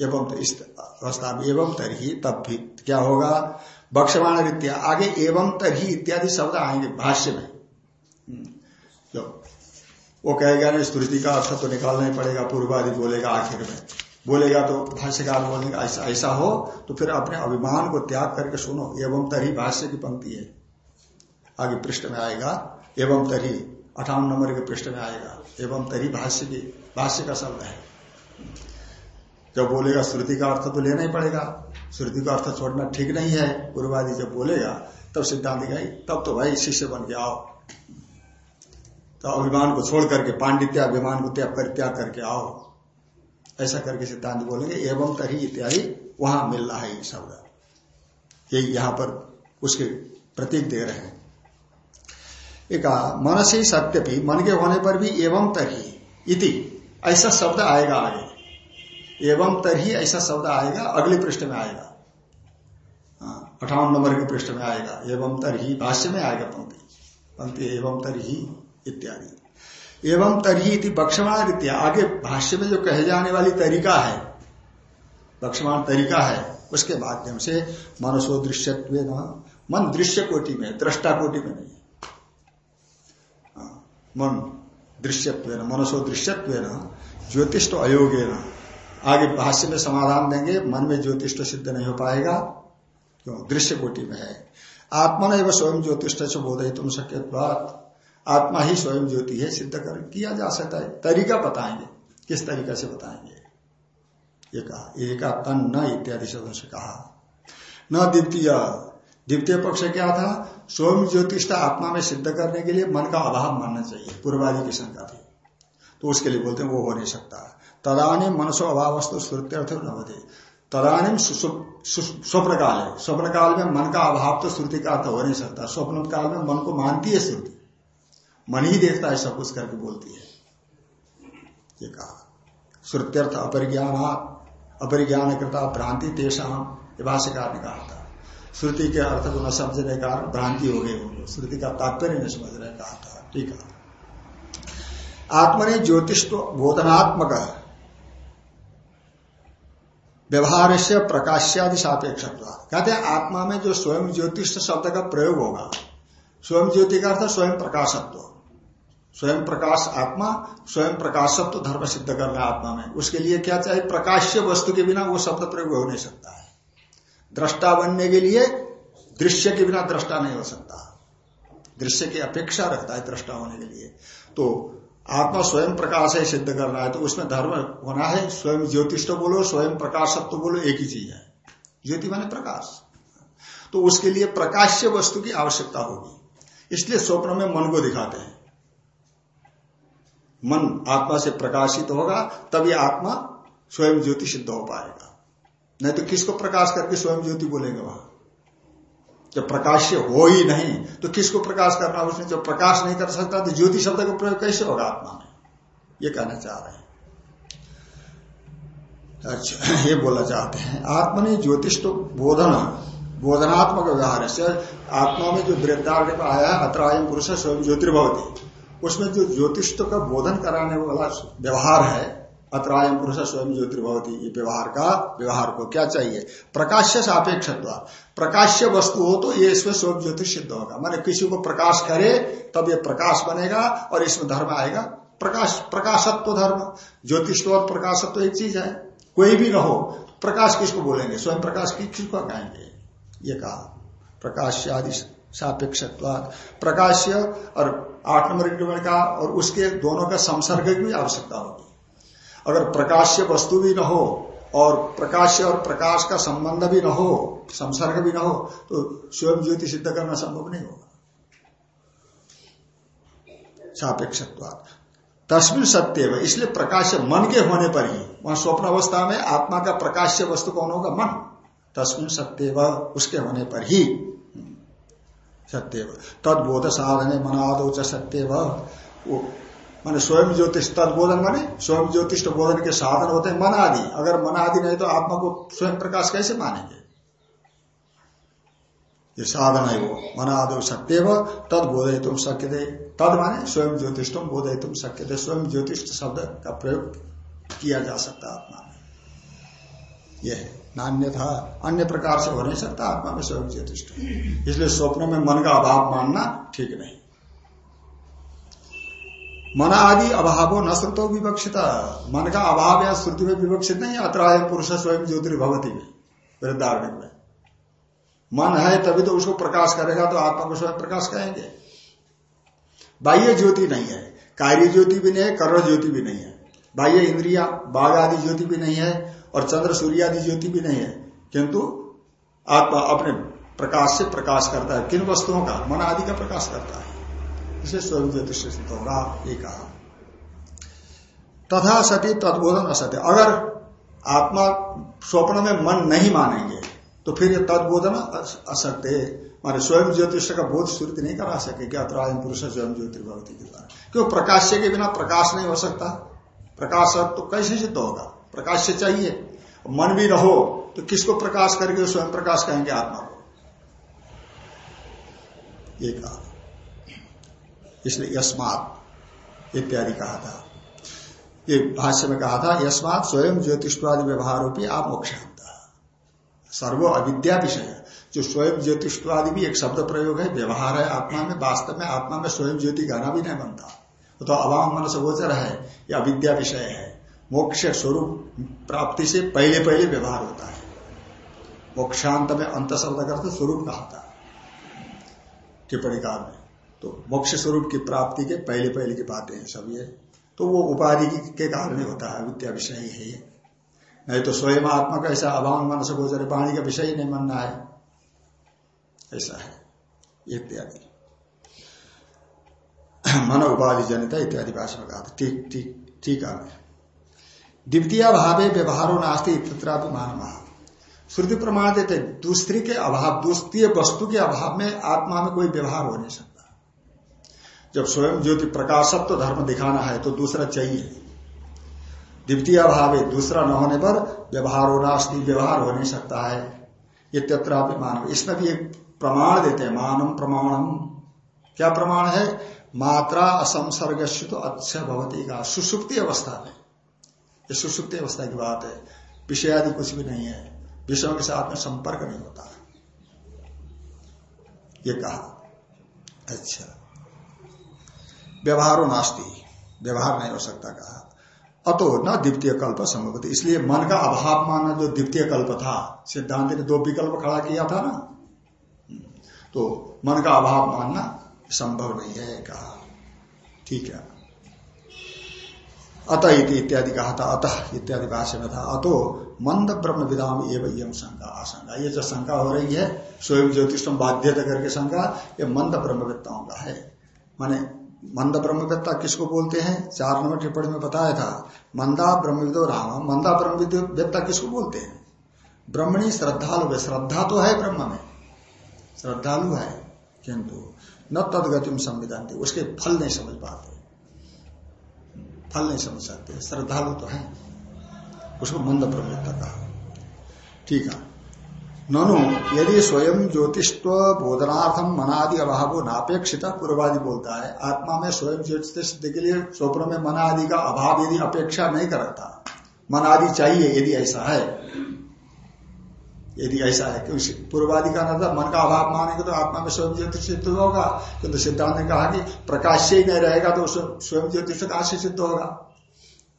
[SPEAKER 1] एवं इस अवस्था में, एवं तरही तब भी क्या होगा? बक्षमाण रीत्या आगे एवं तरही इत्यादि शब्द आएँगे भाष्य में। जो वो कहेगा नहीं, स्तुति का अर्थ तो निकालना ही पड़ेगा, पूर्वादि बोलेगा आखिर में। बोलेगा तो भाष्यकार बोलेगा, ऐसा ऐसा हो तो फिर अपने अभिमान को त्याग करके सुनो, एवं तरही भाष्य की पंक्ति है। आगे पृष्ठ में आएगा, एवं तरही अठावन नंबर के पृष्ठ में आएगा। एवं तरी भाष्य की भाष्य का शब्द है। जब बोलेगा, श्रुति का अर्थ तो लेना ही पड़ेगा। श्रुति का अर्थ छोड़ना ठीक नहीं है। गुरुवादी जब बोलेगा, तब सिद्धांत गई तब तो भाई शिष्य बन के आओ। तो अभिमान को छोड़ करके, पांडित्य अभिमान को त्याग कर त्याग करके आओ। ऐसा करके सिद्धांत बोलेंगे, एवं तरी इत्यादि वहाँ मिल रहा है ये शब्द। ये यहाँ पर उसके प्रतीक दे रहे हैं। एक मन से सत्य भी मन के होने पर भी एवं तरही इति ऐसा शब्द आएगा आगे। एवं तरही ऐसा शब्द आएगा अगले पृष्ठ में आएगा। हाँ, अठावन नंबर के पृष्ठ में आएगा एवं तरही भाष्य में आएगा पंक्ति। पंक्ति एवं तरही इत्यादि। एवं तरही इति बक्षमाण रीत्या आगे भाष्य में जो कहे जाने वाली तरीका है बक्षमाण तरीका है उसके माध्यम से मनसो दृश्यत्व मन दृश्य कोटि में दृष्टा कोटि में नहीं। मन दृश्यत्व मनसो दृश्यत्व ज्योतिष तो अयोग्य न आगे भाष्य में समाधान देंगे, मन में ज्योतिष तो सिद्ध नहीं हो पाएगा क्यों दृश्य कोटि में है। आत्मा ने स्वयं ज्योतिष से बोध तुम शक्य आत्मा ही स्वयं ज्योति है, सिद्ध कर किया जा सकता है। तरीका बताएँगे, किस तरीका से बताएँगे? ये कहा एक तन न इत्यादि शब्दों से कहा। न द्वितीय द्वितीय पक्ष क्या था? स्वयं ज्योतिष आत्मा में सिद्ध करने के लिए मन का अभाव मानना चाहिए, पूर्वादि की शंका थी। तो उसके लिए बोलते हैं, वो हो नहीं सकता। तदानी मनसो अभाव श्रुत्यर्थ न होते तदानी स्वप्न काल है स्वप्न काल में मन का अभाव तो श्रुति का अर्थ हो नहीं सकता। स्वप्न काल में मन को मानती है श्रुति। मन ही देखता है, सब कुछ करके बोलती है। ये कहा। श्रुत्यर्थ अपरिज्ञान अपरिज्ञान कृता भ्रांति तेषाम ये भाष्यकार ने कहा था। श्रुति के अर्थ को न समझने का भ्रांति हो गई उनको श्रुति का तात्पर्य न समझने कहा था ठीक है। आत्मने ज्योतिष बोधनात्मक व्यवहार से प्रकाश्यादि सापेक्ष कहते हैं, आत्मा में जो स्वयं ज्योतिष शब्द का प्रयोग होगा, स्वयं ज्योति का अर्थ स्वयं प्रकाशत्व। स्वयं प्रकाश आत्मा, स्वयं प्रकाशत्व धर्म सिद्ध करना आत्मा में। उसके लिए क्या चाहिए? प्रकाश्य वस्तु के बिना वो शब्द प्रयोग हो नहीं सकता। दृष्टा बनने के लिए दृश्य के बिना दृष्टा नहीं हो सकता। दृश्य की अपेक्षा रखता है दृष्टा होने के लिए। तो आत्मा स्वयं प्रकाश है सिद्ध करना है तो उसमें धर्म होना है, स्वयं ज्योतिष तो बोलो, स्वयं प्रकाशत्व तो बोलो, एक ही चीज़ है। ज्योति माने प्रकाश। तो उसके लिए प्रकाश्य वस्तु की आवश्यकता होगी। इसलिए स्वप्न में मन को दिखाते हैं। मन आत्मा से प्रकाशित होगा तभी आत्मा स्वयं ज्योति सिद्ध हो पाएगा। नहीं तो किसको प्रकाश करके स्वयं ज्योति बोलेंगे वहाँ? जब प्रकाश्य हो ही नहीं तो किसको प्रकाश करना उसने? जब प्रकाश नहीं कर सकता तो ज्योति शब्द का प्रयोग कैसे होगा आत्मा में? ये कहना चाह रहे हैं। अच्छा ये बोलना चाहते हैं। आत्मा ने ज्योतिष तो बोधन, बोधनात्मक व्यवहार है। आत्मा में जो वृद्धार्थ आया अत्रायम पुरुष है, स्वयं ज्योतिर्भवती। उसमें जो ज्योतिष का बोधन कराने वाला व्यवहार है अत्रायम पुरुष स्वयं ज्योतिर्भवती ये व्यवहार का, व्यवहार को क्या चाहिए? प्रकाश्य सापेक्ष प्रकाश्य वस्तु हो तो ये इसमें स्वयं ज्योतिष सिद्ध होगा। माने किसी को प्रकाश करे, तब ये प्रकाश बनेगा और इसमें धर्म आएगा। प्रकाश, प्रकाशत्व धर्म। ज्योतिष और प्रकाशत्व एक चीज़ है। कोई भी न हो, प्रकाश किसको बोलेंगे? स्वयं प्रकाश की किसको कहेंगे। ये कहा। प्रकाश आदि सापेक्ष प्रकाश्य और आठ नंबर का और उसके दोनों का संसर्ग की आवश्यकता होगी। अगर प्रकाश्य वस्तु भी न हो, और प्रकाश और प्रकाश का संबंध भी न हो, संसर्ग भी न हो तो स्वयं ज्योति सिद्ध करना संभव नहीं होगा। सापेक्ष तस्वीर सत्य है इसलिए प्रकाश मन के होने पर ही, वहाँ स्वप्न अवस्था में आत्मा का प्रकाश्य वस्तु कौन होगा? मन। तस्वीर सत्य व उसके होने पर ही। सत्य तदबोध साधने मनादो सत्य माने स्वयं ज्योतिष तदबोधन माने स्वयं ज्योतिष बोधन के साधन होते हैं, मन आदि। अगर मन आदि नहीं तो आत्मा को स्वयं प्रकाश कैसे मानेंगे? ये साधन है वो। मन आदि सत्य व तद बोधय तुम शक्य थे तद माने स्वयं ज्योतिष तुम बोधय तुम शक्य थे स्वयं ज्योतिष शब्द का प्रयोग किया जा सकता आत्मा में। यह नान्य था अन्य प्रकार से हो नहीं सकता आत्मा में स्वयं ज्योतिष इसलिए स्वप्न में मन का अभाव मानना ठीक नहीं। मन आदि अभाव न श्रुतो विवक्षित। मन का अभाव या श्रुति में विवक्षित नहीं, अत्राय पुरुष स्वयं ज्योतिर्भवती में वृद्धार्मिक में। मन है तभी तो उसको प्रकाश करेगा तो आत्मा को स्वयं प्रकाश कहेंगे बाह्य ज्योति नहीं है। कार्य ज्योति भी नहीं है कर्ण ज्योति भी नहीं है। बाह्य इंद्रिया, बाघ आदि ज्योति भी नहीं है, और चंद्र सूर्य आदि ज्योति भी नहीं है। किंतु आत्मा अपने प्रकाश से प्रकाश करता है, किन वस्तुओं का? मन आदि का प्रकाश करता है। इसे स्वयं ज्योतिष सिद्ध होगा ये कहा। तथा सती तदबोधन असत्य। अगर आत्मा स्वप्न में मन नहीं मानेंगे तो फिर ये तदबोधन असत्य मारे स्वयं ज्योतिष का बोध श्रुति नहीं करा सके अत्रायम पुरुष स्वयं ज्योतिर्भवती के द्वारा? क्यों प्रकाश्य के बिना प्रकाश नहीं हो सकता? प्रकाश तो कैसे सिद्ध होगा? प्रकाश से चाहिए। मन भी रहो तो किसको प्रकाश करके स्वयं प्रकाश कहेंगे आत्मा को। ये कहा। इसलिए यस्मात इत्यादि कहा था। ये भाष्य में कहा था, यस्मात स्वयं ज्योतिषवादि व्यवहार रूपी आप मोक्ष सर्व अविद्या विषय। जो स्वयं ज्योतिषवादि भी एक शब्द प्रयोग है, व्यवहार है आत्मा में, वास्तव में आत्मा में स्वयं ज्योति गाना भी नहीं बनता। तो अभाव मन गोचर है यह अविद्या विषय है। मोक्ष स्वरूप प्राप्ति से पहले पहले व्यवहार होता है। मोक्षांत में अंत शब्द करते स्वरूप कहा था। टिप्पणी काल में तो मोक्ष स्वरूप की प्राप्ति के पहले पहले की बातें हैं सब ये। तो वो उपाधि के कारण होता है, विद्या विषय ही है नहीं तो स्वयं आत्मा का ऐसा अभाव मन से गोचर, वाणी का विषय ही नहीं मानना है। ऐसा है। इत्यादि। मन उपाधि जनता इत्यादि भाषा में कहा ठीक ठीक ठीक है। द्वितीय भावे व्यवहारो नास्ती तत्रापि मानव श्रुति प्रमाण देते दूसरी के अभाव, दूसरी वस्तु के अभाव में आत्मा में कोई व्यवहार हो नहीं सकता। जब स्वयं ज्योति प्रकाशत्व धर्म दिखाना है तो दूसरा चाहिए। द्वितीय भाव है दूसरा न होने पर व्यवहार होना व्यवहार हो नहीं सकता है। ये तत्रापि मानव इसमें भी एक प्रमाण देते हैं, मानम प्रमाणम। क्या प्रमाण है? मात्रा असंसर्ग तो अच्छा भवती का सुसुप्ति अवस्था में। ये सुसुप्ति अवस्था की बात है। विषय आदि कुछ भी नहीं है। विषयों के साथ में संपर्क नहीं होता। ये कहा। अच्छा। व्यवहारो नास्ती। व्यवहार नहीं हो सकता कहा। अतो न द्वितीय कल्प संभव इसलिए मन का अभाव मानना जो द्वितीय कल्प था, सिद्धांत ने दो विकल्प खड़ा किया था ना? तो मन का अभाव मानना संभव नहीं है कहा। ठीक है। अतः इत्यादि कहा था। अतः इत्यादि भाष्य में था। अतो मंद ब्रह्म विदाम एवं यम शंका। आशंका। ये जो शंका हो रही है, स्वयं ज्योतिष बाध्यता करके शंका, ये मंद ब्रह्मविद्ताओं का है। माने मंद ब्रह्मवेत्ता किसको बोलते हैं? चार नंबर टिप्पणी में बताया था। मंदा ब्रह्मविदो राम। मंदा ब्रह्मवेत्ता किसको बोलते हैं? ब्रह्मणी श्रद्धालु है। श्रद्धा तो है ब्रह्म में। श्रद्धालु है, किंतु न तदगति में संविधान थे उसके फल नहीं समझ पाते। फल नहीं समझ सकते। श्रद्धालु तो है। उसको मंद ब्रह्मवेत्ता कहा। ठीक है। ननु, यदि स्वयं ज्योतिष्व बोधनार्थम मनादि अभाव नापेक्षित, पूर्वादि बोलता है, आत्मा में स्वयं ज्योतिष सिद्ध के लिए स्वप्न में मनादि का अभाव यदि अपेक्षा नहीं करता, मनादि चाहिए यदि ऐसा है। यदि ऐसा है क्योंकि पूर्वादि का मतलब मन का अभाव मानेंगे तो आत्मा में स्वयं ज्योतिष सिद्ध होगा। किंतु सिद्धांत ने कहा कि प्रकाश ही नहीं रहेगा तो स्वयं ज्योतिष कहा से सिद्ध होगा।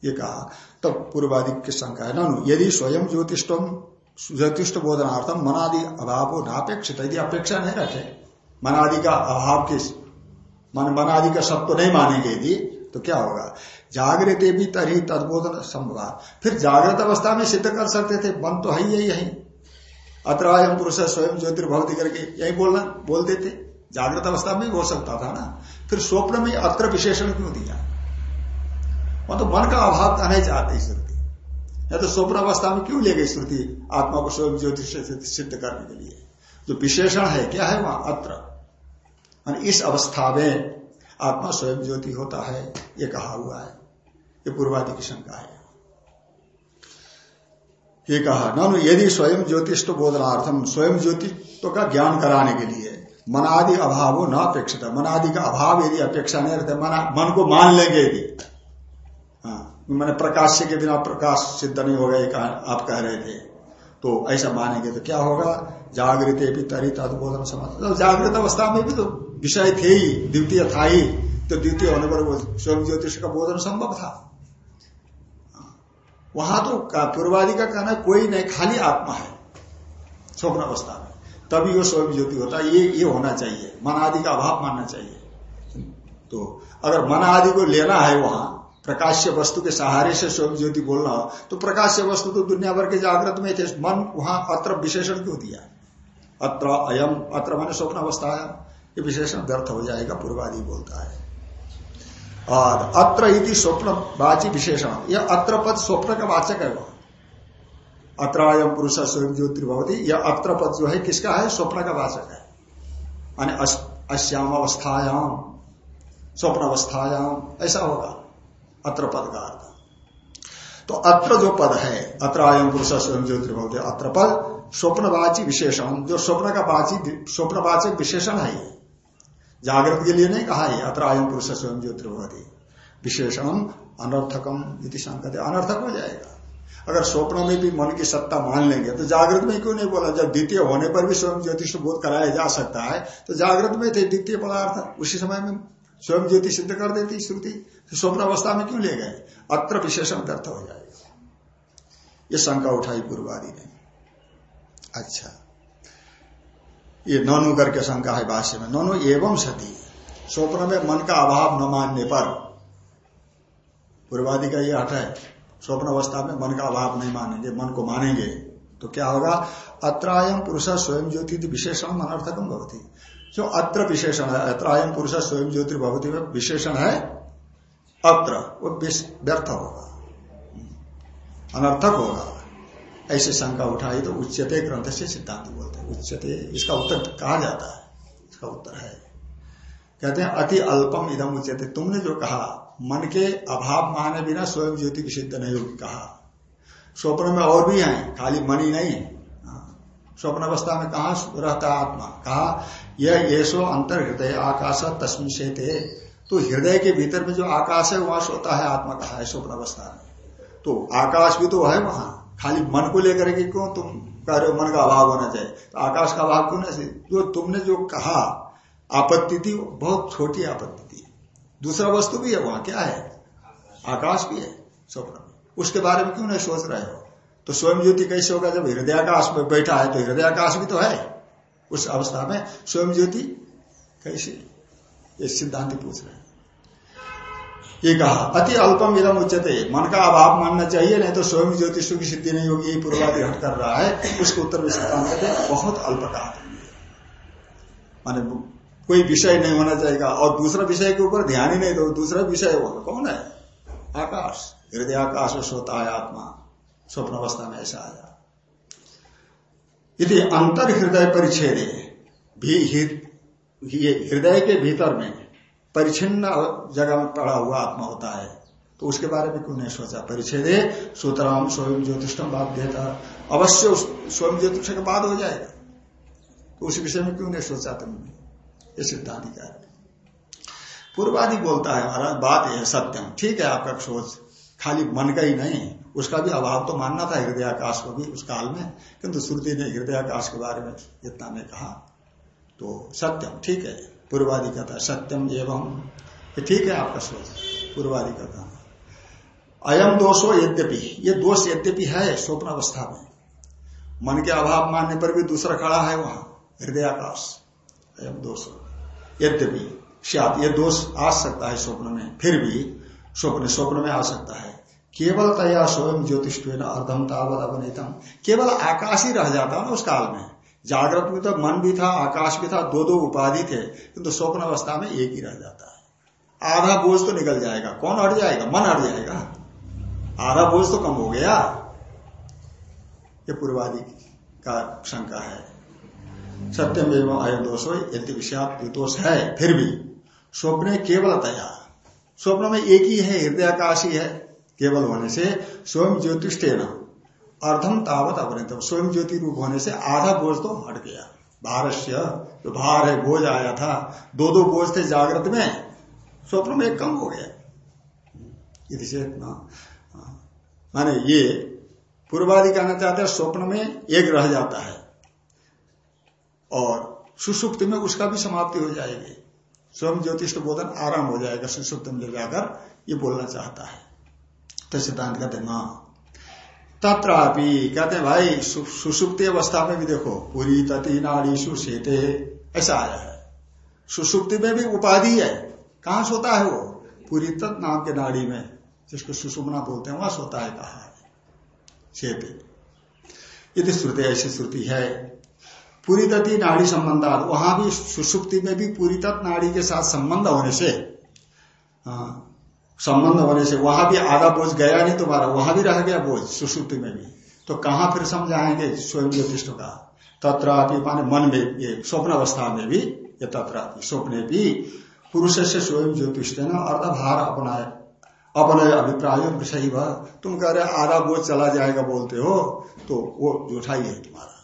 [SPEAKER 1] ये कहा, तब पूर्वादि की शंका है। ननु, यदि स्वयं ज्योतिषम ज्योतिष बोधनार्थम मनादि अभाव नापेक्षित यदि अपेक्षा नहीं रखे। मनादि का अभाव के मन मनादि का सत्व नहीं मानेंगे यदि तो क्या होगा? जागृत भी तरी तदबोधन संभव फिर जागृत अवस्था में सिद्ध कर सकते थे, मन तो है ही यही अत्रायम पुरुष स्वयं ज्योतिर्भवती करके यही बोलना, बोल देते। जागृत अवस्था में हो सकता था ना? फिर स्वप्न में अत्र विशेषण क्यों दिया? मतलब मन का अभाव नहीं चाहते श्रुति या तो स्वप्न अवस्था में क्यों ले गई श्रुति आत्मा को स्वयं ज्योतिष सिद्ध करने के लिए। जो विशेषण है, क्या है वहाँ? अत्र। इस अवस्था में आत्मा स्वयं ज्योति होता है, ये कहा हुआ है। ये पूर्वादि की शंका है। ये कहा न यदि स्वयं ज्योतिष तो बोधनार्थम, स्वयं ज्योतित्व का ज्ञान कराने के लिए। मनादि अभाव न अपेक्षित। मनादि का अभाव यदि अपेक्षा नहीं रहता मन को मान लेंगे यदि। मैंने प्रकाश के बिना प्रकाश सिद्ध नहीं होगा एक आप कह रहे थे। तो ऐसा मानेंगे तो क्या होगा? जागृत भी तरी तदबोधन समझ तो जागृत अवस्था में भी तो विषय थे ही, द्वितीय था ही। तो द्वितीय होने पर स्वयं ज्योतिष का बोधन संभव था। वहाँ तो पूर्वादि का कहना कोई नहीं, खाली आत्मा है, स्वप्न अवस्था में। तभी वो स्वयं ज्योति होता है। ये ये होना चाहिए। मन आदि का अभाव मानना चाहिए। तो अगर मन आदि को लेना है वहाँ प्रकाश्य वस्तु के सहारे से स्वयं ज्योति बोलना हो। तो प्रकाश्य वस्तु तो दुनिया भर के जागृत में थे। मन वहाँ अत्र विशेषण क्यों दिया? अत्र अयम, अत्र मैंने स्वप्न अवस्था ये विशेषण व्यर्थ हो जाएगा, पूर्वादि बोलता है। और अत्र इति स्वप्न वाची विशेषण। यह अत्र पद स्वप्न का वाचक है वह अत्र अयम पुरुष स्वयं ज्योतिर्भवती यह अत्र पद जो है, किसका है? स्वप्न का वाचक है। अश्याम अवस्थायाम, स्वप्न अवस्थायाम, ऐसा होगा। अत्र पद का अर्थ। तो अत्र जो पद है, अत्र आयम पुरुष स्वयं ज्योतिर्भवते अत्र पद स्वप्नवाची विशेषण। जो स्वप्न का वाची, स्वप्नवाचक विशेषण है, जागृत के लिए नहीं कहा है, अत्र आयम पुरुष स्वयं ज्योतिर्भवती विशेषण अनर्थकम यदि संकत अनर्थक हो जाएगा। अगर स्वप्न में भी मन की सत्ता मान लेंगे तो जागृत में क्यों नहीं बोला? जब द्वितीय होने पर भी स्वयं ज्योतिष बोध कराया जा सकता है तो जागृत में थे द्वितीय पदार्थ, उसी समय में स्वयं ज्योति सिद्ध कर देती श्रुति स्वप्न अवस्था में क्यों ले गए? अत्र विशेषण व्यर्थ हो जाएगा। ये शंका उठाई पूर्वादि ने। अच्छा। ये ननु करके शंका है भाष्य में। ननु एवं सती, स्वप्न में मन का अभाव न मानने पर। पूर्वादि का यह हट है, स्वप्न अवस्था में मन का अभाव नहीं मानेंगे, मन को मानेंगे तो क्या होगा? अत्रायम पुरुष स्वयं ज्योति विशेषण अनर्थकम भवती। जो अत्र विशेषण है अत्रायम पुरुष स्वयं ज्योति भवती में विशेषण है अत्र। वो व्यर्थ होगा। अनर्थक होगा। ऐसे शंका उठाई तो उच्चते ग्रंथ से सिद्धांत बोलते उच्चते इसका उत्तर कहा जाता है? इसका उत्तर है। कहते हैं, अति अल्पम इधम उच्चते तुमने जो कहा, मन के अभाव माने बिना स्वयं ज्योति की सिद्ध नहीं होगी कहा। स्वप्न में और भी है, खाली मन ही नहीं हाँ। स्वप्न अवस्था में कहा रहता आत्मा? कहा, यह येसो अंतर हृदय आकाश तस्मिन से थे तो हृदय के भीतर में जो आकाश है, वहाँ सोता है आत्मा कहा है? स्वप्न अवस्था में। तो आकाश भी तो है वहाँ। खाली मन को लेकर के क्यों तुम कह रहे हो, मन का अभाव होना चाहिए? तो आकाश का अभाव क्यों नहीं जो तुमने जो कहा, आपत्ति थी बहुत छोटी आपत्ति थी। दूसरा वस्तु भी है वहाँ, क्या है? आकाश भी है स्वप्न उसके बारे में क्यों नहीं सोच रहे हो? तो स्वयं ज्योति कैसे होगा? जब हृदयाकाश में बैठा है तो हृदयाकाश भी तो है। उस अवस्था में स्वयं ज्योति कैसे? ये सिद्धांत पूछ रहे हैं। ये कहा, अति अल्पम इधम उच्चते मन का अभाव मानना चाहिए, नहीं तो स्वयं ज्योतिष की सिद्धि नहीं होगी। पूर्वाधि हट कर रहा है। उसको उत्तर में सिद्धांत कहते बहुत अल्प कहा माने कोई विषय नहीं होना चाहिए। और दूसरा विषय के ऊपर ध्यान ही नहीं दो। दूसरा विषय होगा कौन है? आकाश। हृदय आकाश है आत्मा। स्वप्न अवस्था में ऐसा आया। यदि अंतर हृदय परिच्छेद हृदय के भीतर में परिचिन्न जगह में पड़ा हुआ आत्मा होता है तो उसके बारे में क्यों नहीं सोचा? परिच्छेदे, सूतराम स्वयं ज्योतिषम बात देता अवश्य स्वयं ज्योतिष के बाद हो जाएगा। तो उस विषय में क्यों नहीं सोचा तुमने? ये सिद्धांत क्या पूर्वादि बोलता है महाराज, बात यह सत्यम। ठीक है, आपका सोच खाली मन का ही नहीं, उसका भी अभाव तो मानना था हृदय आकाश को भी उस काल में, किंतु श्रुति ने हृदय आकाश के बारे में इतना ने कहा तो सत्यम, ठीक है, पूर्वादि सत्यम एवं ठीक है आपका सोच पूर्वादि कहता अयम दोषो यद्यपि, ये दोष यद्यपि है स्वप्न अवस्था में, मन के अभाव मानने पर भी दूसरा खड़ा है वहाँ, हृदयाकाश, अयम दोष, यद्यपि शायद ये दोष आ सकता है स्वप्न में, फिर भी स्वप्न स्वप्न में आ सकता है। केवल तया स्वयं ज्योतिष अर्धम तावत अवनीतम। केवल आकाश ही रह जाता ना उस काल में। जागृत में तो मन भी था, आकाश भी था दो दो उपाधि थे, किंतु तो स्वप्न अवस्था में एक ही रह जाता है। आधा बोझ तो निकल जाएगा। कौन हट जाएगा? मन हट जाएगा। आधा बोझ तो कम हो गया। ये पूर्वादि का शंका है। सत्यम एवं अय दोष यदि विषयात दोष है, फिर भी। स्वप्न केवल तया। स्वप्न में एक ही है, हृदयाकाश ही है केवल होने से स्वयं ज्योतिष अर्धम तावत अपने स्वयं ज्योति रूप होने से आधा बोझ तो हट गया। भारस्य जो भार है, बोझ आया था दो दो बोझ थे जागृत में, स्वप्न में एक कम हो गया। से माने ये पूर्वादि कहना चाहते हैं, स्वप्न में एक रह जाता है और सुसुप्त में उसका भी समाप्ति हो जाएगी। स्वयं ज्योतिष बोधन आराम हो जाएगा सुसुप्त में ले जाकर ये बोलना चाहता है। तो सिद्धांत कहते ना तत्रापि कहते हैं, भाई सुसुप्ति अवस्था में भी देखो, पूरी तति नाड़ी सुशेते। ऐसा आया है। सुसुप्ति में भी उपाधि है। कहा सोता है वो? पूरी तत् नाम के नाड़ी में, जिसको सुषुमना बोलते हैं, वहाँ सोता है कहा है। यदि श्रुति, ऐसी श्रुति है। पूरी तति नाड़ी संबंध वहाँ भी सुसुप्ति में भी पूरी नाड़ी के साथ संबंध होने से संबंध होने से वहाँ भी आधा बोझ गया नहीं तुम्हारा, वहाँ भी रह गया बोझ सुसुप्ति में भी। तो कहाँ फिर समझाएँगे स्वयं ज्योतिष का तत्रापि माने मन में ये स्वप्न अवस्था में भी, ये तत्रापि स्वप्न भी पुरुष से स्वयं ज्योतिष देना अर्धभार अपनाए अपने अभिप्राय सही तुम कह रहे आधा बोझ चला जाएगा बोलते हो तो वो ही है तुम्हारा।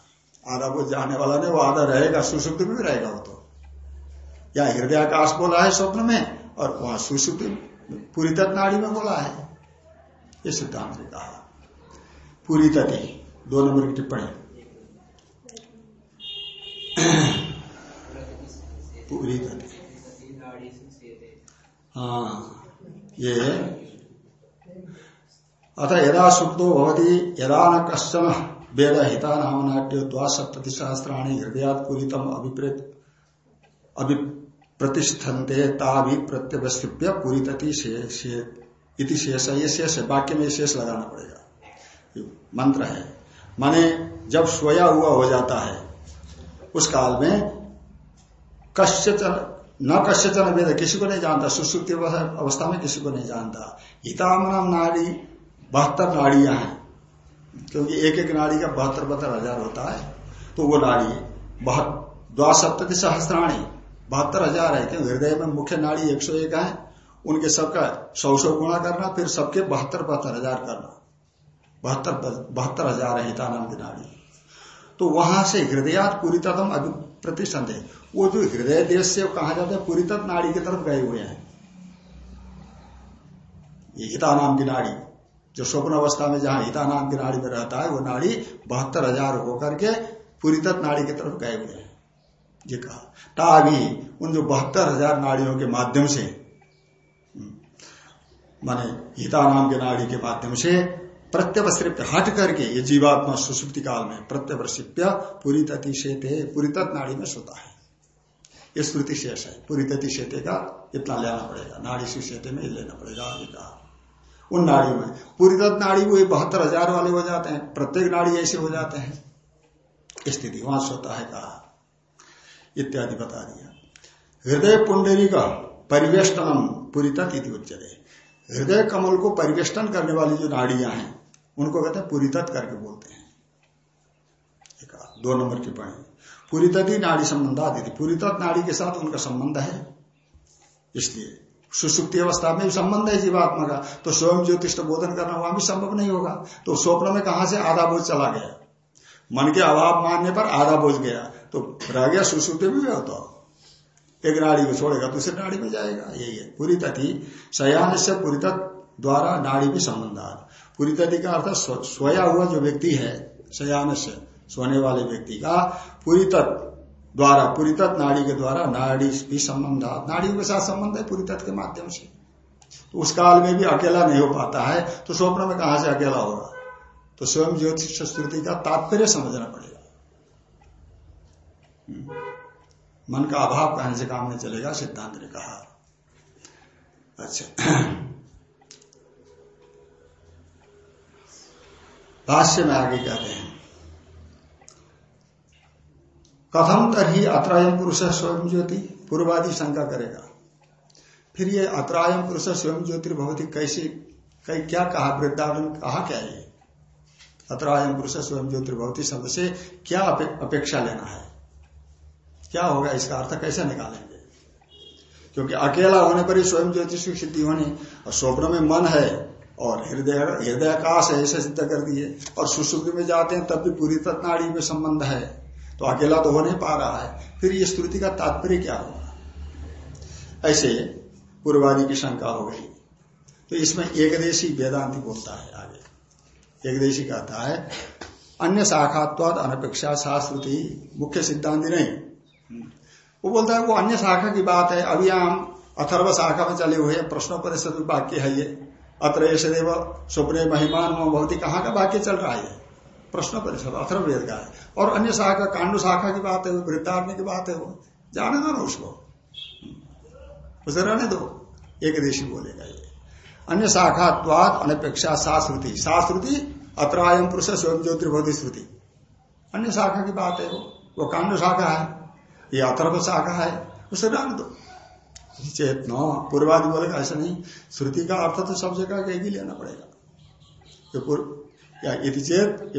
[SPEAKER 1] आधा बोझ जाने वाला नहीं, वो आधा रहेगा, सुसुप्ति भी रहेगा वो तो। या हृदयाकाश बोला है स्वप्न में, और वहाँ सुसुप्ति पूरी तत् नाड़ी में बोला है। ये सिद्धांत ने कहा। पूरी तति दो नंबर की टिप्पणी। पूरी तति हाँ ये अतः यदा शुद्धो भवती, यदा न कश्चन वेद हिता नाम नाट्य द्वासप्तति सहस्राणी हृदयात पूरितम अभिप्रेत अभिप्रतिष्ठन्ते ताभि प्रत्यवस्थिप्य पूरितति इति शेष ये शेष है वाक्य में शेष लगाना पड़ेगा। मंत्र है। माने जब सोया हुआ हो जाता है, उस काल में कश्यचन न कश्यचन वेद, किसी को नहीं जानता। सुश्रुति अवस्था में किसी को नहीं जानता। हितामना नाड़ी बहत्तर नाड़ियाँ हैं। क्योंकि एक एक नाड़ी का बहत्तर बहत्तर हज़ार होता है तो वो नाड़ी द्वासप्तति सहस्त्राणी बहत्तर हज़ार है, क्योंकि हृदय में मुख्य नाड़ी एक सौ एक है, उनके सबका सौ सौ गुणा करना, फिर सबके बहत्तर बहत्तर हज़ार करना। बहत्तर बहत्तर हज़ार है हिता नाम की नाड़ी। तो वहाँ से हृदयात पूरीतम अभी प्रतिसंदेह वो जो हृदय देश से कहा जाता है पूरीतत नाड़ी की तरफ़ गए हुए हैं। हिता नाम की नाड़ी। जो स्वप्न अवस्था में जहाँ हिता नाम की नाड़ी में रहता है वो नाड़ी बहत्तर हज़ार होकर के पूरीतत नाड़ी की तरफ़ गए हुए हैं। ये कहा। ताभी उन जो बहत्तर हज़ार नाड़ियों के माध्यम से हम्म, माने हिता नाम के नाड़ी के माध्यम से प्रत्यवश्रिप्य हट करके ये जीवात्मा सुसुप्ति काल में प्रत्यवश्रिप्य पूरी तति शेते पूरी तत् नाड़ी में सोता है। ये श्रुति शेष है। पूरी तति शेते का इतना लेना पड़ेगा। नाड़ी से शेते में लेना पड़ेगा आगे कहा। उन नाड़ी में। पूरी तत् नाड़ी वो बहत्तर हज़ार वाले हो जाते हैं। प्रत्येक नाड़ी ऐसे हो जाते हैं। स्थिति वहाँ सोता है कहा। इत्यादि बता दिया। हृदय पुंडरी का परिवेष्टनम पूरी तत् उच्चते हृदय कमल को परिवेष्टन करने वाली जो नाड़ियाँ हैं, उनको कहते हैं पूरी तत् करके बोलते हैं। दो नंबर की पढ़ी पूरी तत्ती नाड़ी संबंध आती थी। पूरी तत् नाड़ी के साथ उनका संबंध है। इसलिए सुसुप्ति अवस्था में भी संबंध है जीवात्मा का। तो स्वयं ज्योतिष बोधन करना वहाँ भी संभव नहीं होगा। तो स्वप्न में कहा से आधा बोझ चला गया? मन के अभाव मानने पर आधा बोझ गया। तो रह गया सुसुप्ति में भी होता एक नाड़ी को छोड़ेगा दूसरी नाड़ी में जाएगा। यही है। पूरी तथी सयान से पूरी द्वारा नाड़ी भी संबंध पूरी तथी का अर्थ सोया हुआ जो व्यक्ति है सयान से सोने वाले व्यक्ति का पूरी तत्व द्वारा पूरी नाड़ी के द्वारा, नाड़ी भी संबंध नाड़ियों के साथ संबंध है पूरी के माध्यम से। तो उस काल में भी अकेला नहीं हो पाता है तो स्वप्न में कहा से अकेला होगा? तो स्वयं ज्योतिष स्तुति का तात्पर्य समझना पड़ेगा। मन का अभाव कहने से काम नहीं चलेगा, सिद्धांत ने कहा। अच्छा। भाष्य में आगे कहते हैं। कथम तरही अत्रायम पुरुष स्वयं ज्योति, पूर्वादि शंका करेगा। फिर ये अत्रायम पुरुष स्वयं ज्योतिर्भवती कैसे कई क्या कहा वृद्धावन, कहा क्या ये? अत्रायम पुरुष स्वयं ज्योतिर्भवती शब्द से क्या अपेक्षा लेना है? क्या होगा इसका अर्थ कैसे निकालेंगे? क्योंकि अकेला होने पर ही स्वयं ज्योतिष की सिद्धि होनी, और स्वप्न में मन है, और हृदय हृदय आकाश है, ऐसे सिद्ध कर दिए। और सुश्रुति में जाते हैं, तब भी पूरी तत्नाड़ी में संबंध है। तो अकेला तो हो नहीं पा रहा है। फिर ये स्तुति का तात्पर्य क्या होगा? ऐसे पूर्वादि की शंका हो गई। तो इसमें एकदेशी वेदांति बोलता है आगे। एकदेशी कहता है, अन्य शाखात्वाद अनपेक्षा शास्त्रुति मुख्य सिद्धांति नहीं। वो बोलता है, वो अन्य शाखा की बात है, अभी हम अथर्व शाखा में चले हुए प्रश्नों पर वाक्य है ये। अत्र देव, स्वप्ने महिमान ही कहाँ का वाक्य चल रहा है प्रश्न परिषद अथर्वेद का है। और अन्य शाखा, कांडु शाखा की बात है, वो वृद्धारण्य की बात है, वो। जाने दो ना उसको उसे रहने दो। एक देशी बोलेगा ये। अन्य शाखा द्वाद अनपेक्षा साश्रुति साश्रुति अत्रायम पुरुष, स्वयं ज्योतिर्भौति श्रुति। अन्य शाखा की बात है वो। वो कांड शाखा है। ये अथर्व शाखा है। उसे रहने दो। चेत न पूर्वादि बोलेगा, ऐसा नहीं। श्रुति का अर्थ तो सब जगह एक ही लेना पड़ेगा। या यदि चेत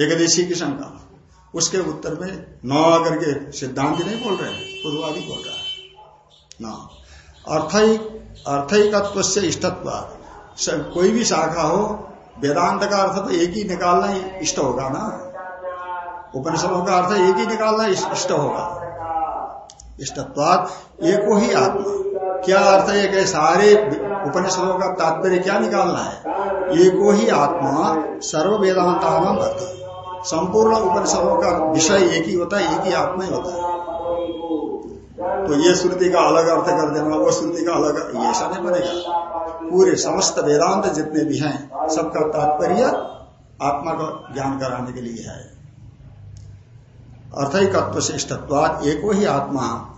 [SPEAKER 1] एकदेशी की शंका। उसके उत्तर में न करके सिद्धांत नहीं बोल रहे पूर्वादि बोल रहा है। न। अर्थ अर्थिकत्व से इष्टत्व कोई भी शाखा हो, वेदांत का अर्थ तो एक ही निकालना ही इष्ट होगा ना। उपनिषदों का अर्थ एक ही निकालना इष्ट होगा। इष्टत्वाद एक ही आत्मा। क्या अर्थ है कि सारे उपनिषदों का तात्पर्य क्या निकालना है? एको ही आत्मा सर्व वेदांता अर्थ संपूर्ण उपनिषदों का विषय एक ही होता है, एक ही आत्मा ही होता है। तो ये श्रुति का अलग अर्थ कर देना, वो श्रुति का अलग ऐसा नहीं बनेगा। पूरे समस्त वेदांत जितने भी हैं, सबका तात्पर्य आत्मा का ज्ञान कराने के लिए है। अर्थकत्व श्रेष्ठत्वाद एको ही आत्मा।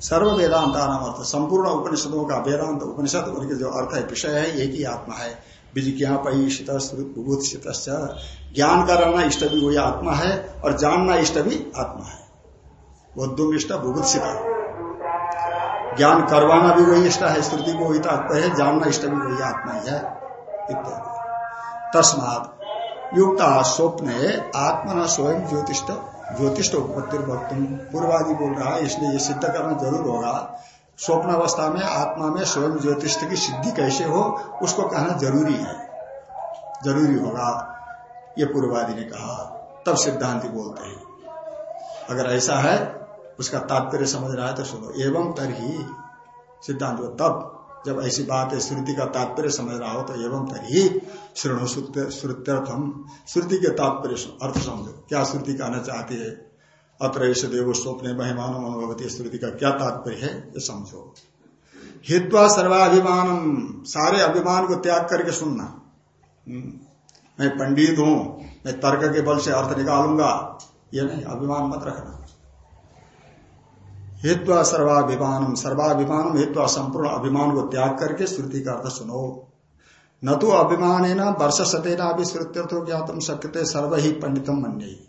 [SPEAKER 1] सर्व वेदांत नाम अर्थ संपूर्ण उपनिषदों का वेदांत उपनिषद, उनके जो अर्थ है, विषय है, एक ही आत्मा है। विजिज्ञापयिषित ज्ञान कराना इष्ट भी वही आत्मा है, और जानना इष्ट भी आत्मा है। बुद्धुम इष्ट बुभुत्सिता ज्ञान करवाना भी वही इष्ट है, स्तुति को वही तात्पर्य है, जानना इष्ट भी वही आत्मा ही है, इत्यादि। तस्मात युक्त स्वप्न आत्मा स्वयं ज्योतिष ज्योतिष उपत्ति पूर्वादि बोल रहा है, इसलिए ये सिद्ध करना ज़रूर होगा। स्वप्न अवस्था में, आत्मा में स्वयं ज्योतिष की सिद्धि कैसे हो, उसको कहना ज़रूरी है। ज़रूरी होगा, ये पूर्वादि ने कहा। तब सिद्धांति बोलते हैं। अगर ऐसा है, उसका तात्पर्य समझ रहा है तो सुनो। एवं तरही, सिद्धांत तब जब ऐसी बात है, श्रुति का तात्पर्य समझ रहा हो तो एवं तरी श्रृणु श्रुत्यर्थम श्रुति के तात्पर्य अर्थ समझो। क्या श्रुति कहना चाहती है? अत्र ऐसे देव स्वप्न महिमान अनुभवती श्रुति का क्या तात्पर्य है? ये समझो। हित्वा सर्वाभिमान सारे अभिमान को त्याग करके सुनना। हम्म, मैं पंडित हूँ मैं तर्क के बल से अर्थ निकालूँगा। ये नहीं अभिमान मत रखना। हित्वा सर्वाभिमान सर्वाभिमान हित्वा संपूर्ण अभिमान को त्याग करके श्रुति का अर्थ सुनो। न तो अभिमान वर्ष सतेना भी श्रुत्यर्थो ज्ञातम सकते सर्व ही पंडितम मन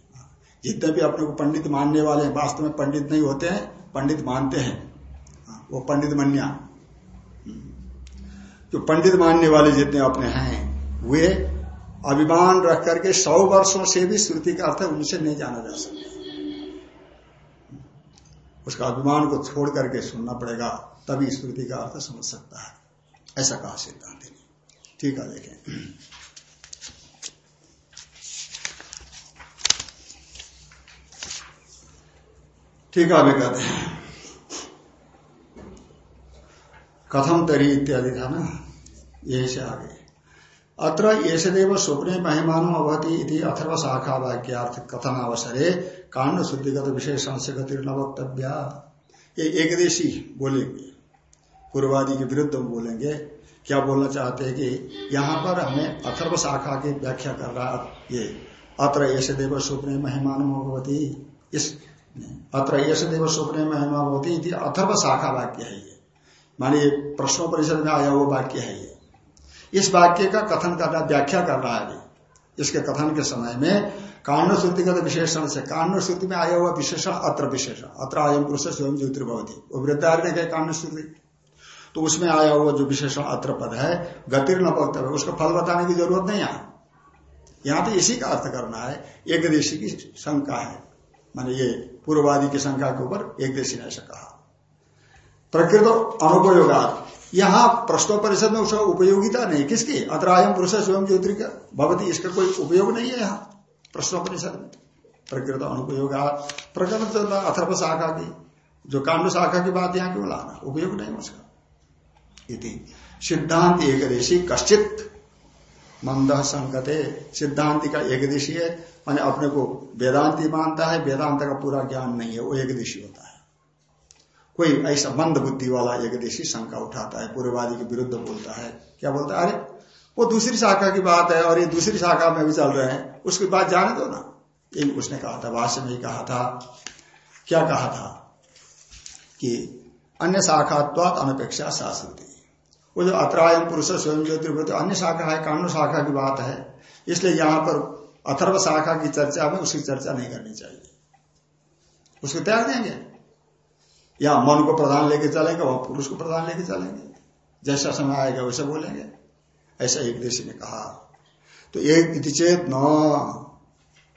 [SPEAKER 1] जितने भी अपने को पंडित मानने वाले हैं, वास्तव में पंडित नहीं होते हैं, पंडित मानते हैं। वो पंडित मनिया। जो पंडित मानने वाले जितने अपने हैं, वे अभिमान रख करके सौ वर्षों से भी श्रुति का अर्थ उनसे नहीं जाना जा सकता। उसका अभिमान को छोड़ करके सुनना पड़ेगा, तभी स्मृति का अर्थ समझ सकता है। ऐसा कहा सिद्धांत ने। ठीक है, देखें। ठीक है कहते हैं। कथम तरी इत्यादि था ना? यही से आगे। अत्र देव स्वप्ने महिमान अवधि अथर्व शाखा वाक्यार्थ कथन अवसरे कांड शुद्धिगत विशेषण से गति न वक्तव्य। ये एकदेशी बोलेंगे। पूर्वादि के विरुद्ध हम बोलेंगे। क्या बोलना चाहते हैं कि यहाँ पर हमें अथर्व शाखा की व्याख्या कर रहा ये। अत्र ऐसे देव स्वप्ने महिमान इस अत्र ऐसे देव स्वप्ने महिमा भगवती अथर्व शाखा वाक्य है ये। मानी प्रश्नों परिषद में आया वो वाक्य है ये। इस वाक्य का कथन करना, व्याख्या कर रहा है। इसके कथन के समय में कांड श्रुतिगत विशेषण से कांड श्रुति में आया हुआ विशेषण अत्र विशेषण। अत्र आयम पुरुष स्वयं ज्योतिर्भवती। वो वृद्धार ने कहे कांड श्रुति तो उसमें आया हुआ जो विशेषण अत्र पद है गतिर न है, उसका फल बताने की ज़रूरत नहीं है। यहाँ तो इसी का अर्थ करना है, एक देशी की शंका है। माने ये पूर्ववादी की शंका के ऊपर एक देशी ने ऐसा कहा। प्रकृत अनुपयोगा यहाँ प्रश्नो परिषद में उसका उपयोगिता नहीं। किसकी? अतरायम पुरुष स्वयं ज्योतिर्ग भवती इसका कोई उपयोग नहीं है यहाँ प्रश्नो परिषद में। प्रकृत अनुपयोग प्रकृत अथर्व शाखा की, जो कांड शाखा की बात यहाँ क्यों लाना? उपयोग नहीं उसका। सिद्धांत एकदेशी कश्चित मंद संकते, सिद्धांति का एकदेशी है, मैंने अपने को वेदांति मानता है, वेदांत का पूरा ज्ञान नहीं है, वो एकदेशी होता है। कोई ऐसा मंद बुद्धि वाला एक देशी शंका उठाता है पूर्ववादी के विरुद्ध बोलता है, क्या बोलता है? अरे, वो दूसरी शाखा की बात है, और ये दूसरी शाखा में भी चल रहे हैं, उसकी बात जाने दो ना। यही उसने कहा था, भाष्य में कहा था। क्या कहा था? कि अन्य शाखात्वात अनपेक्षा शास्त्री वो जो अत्रायम पुरुष स्वयं ज्योतिर्वृत्ति अन्य शाखा है कांड शाखा की बात है। इसलिए यहाँ पर अथर्व शाखा की चर्चा में उसकी चर्चा नहीं करनी चाहिए। उसको त्याग देंगे। या मन को प्रधान लेके चलेंगे, वह पुरुष को प्रधान लेके चलेंगे। जैसा समय आएगा वैसे बोलेंगे। ऐसा एक देशी ने कहा। तो एक चेत न।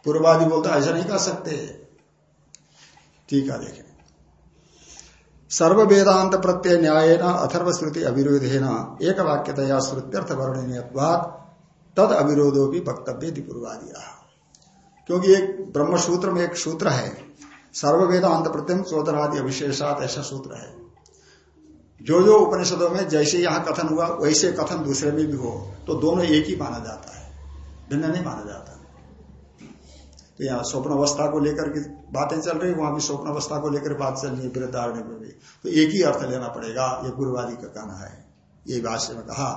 [SPEAKER 1] पूर्वादि बोलते ऐसा नहीं कर सकते। ठीक है देखें सर्व वेदांत प्रत्यय न्याय न अथर्व श्रुति अविरोध है न एक वाक्यतया श्रुत्यर्थ वर्णनीय तद अविरोधो भी वक्तव्य पूर्वादि क्योंकि एक ब्रह्म सूत्र में एक सूत्र है सर्व वेदांत प्रत्यम चौधरादि अविशेषात ऐसा सूत्र है। जो जो उपनिषदों में जैसे यहाँ कथन हुआ, वैसे कथन दूसरे में भी हो तो दोनों एक ही माना जाता है, भिन्न नहीं माना जाता। तो यहाँ स्वप्न अवस्था को लेकर के बातें चल रही वहाँ भी स्वप्न अवस्था को लेकर बात चल रही है वृद्धारण्य में भी तो एक ही अर्थ लेना पड़ेगा ये गुरुवादी का कहना है। ये भाष्य में कहा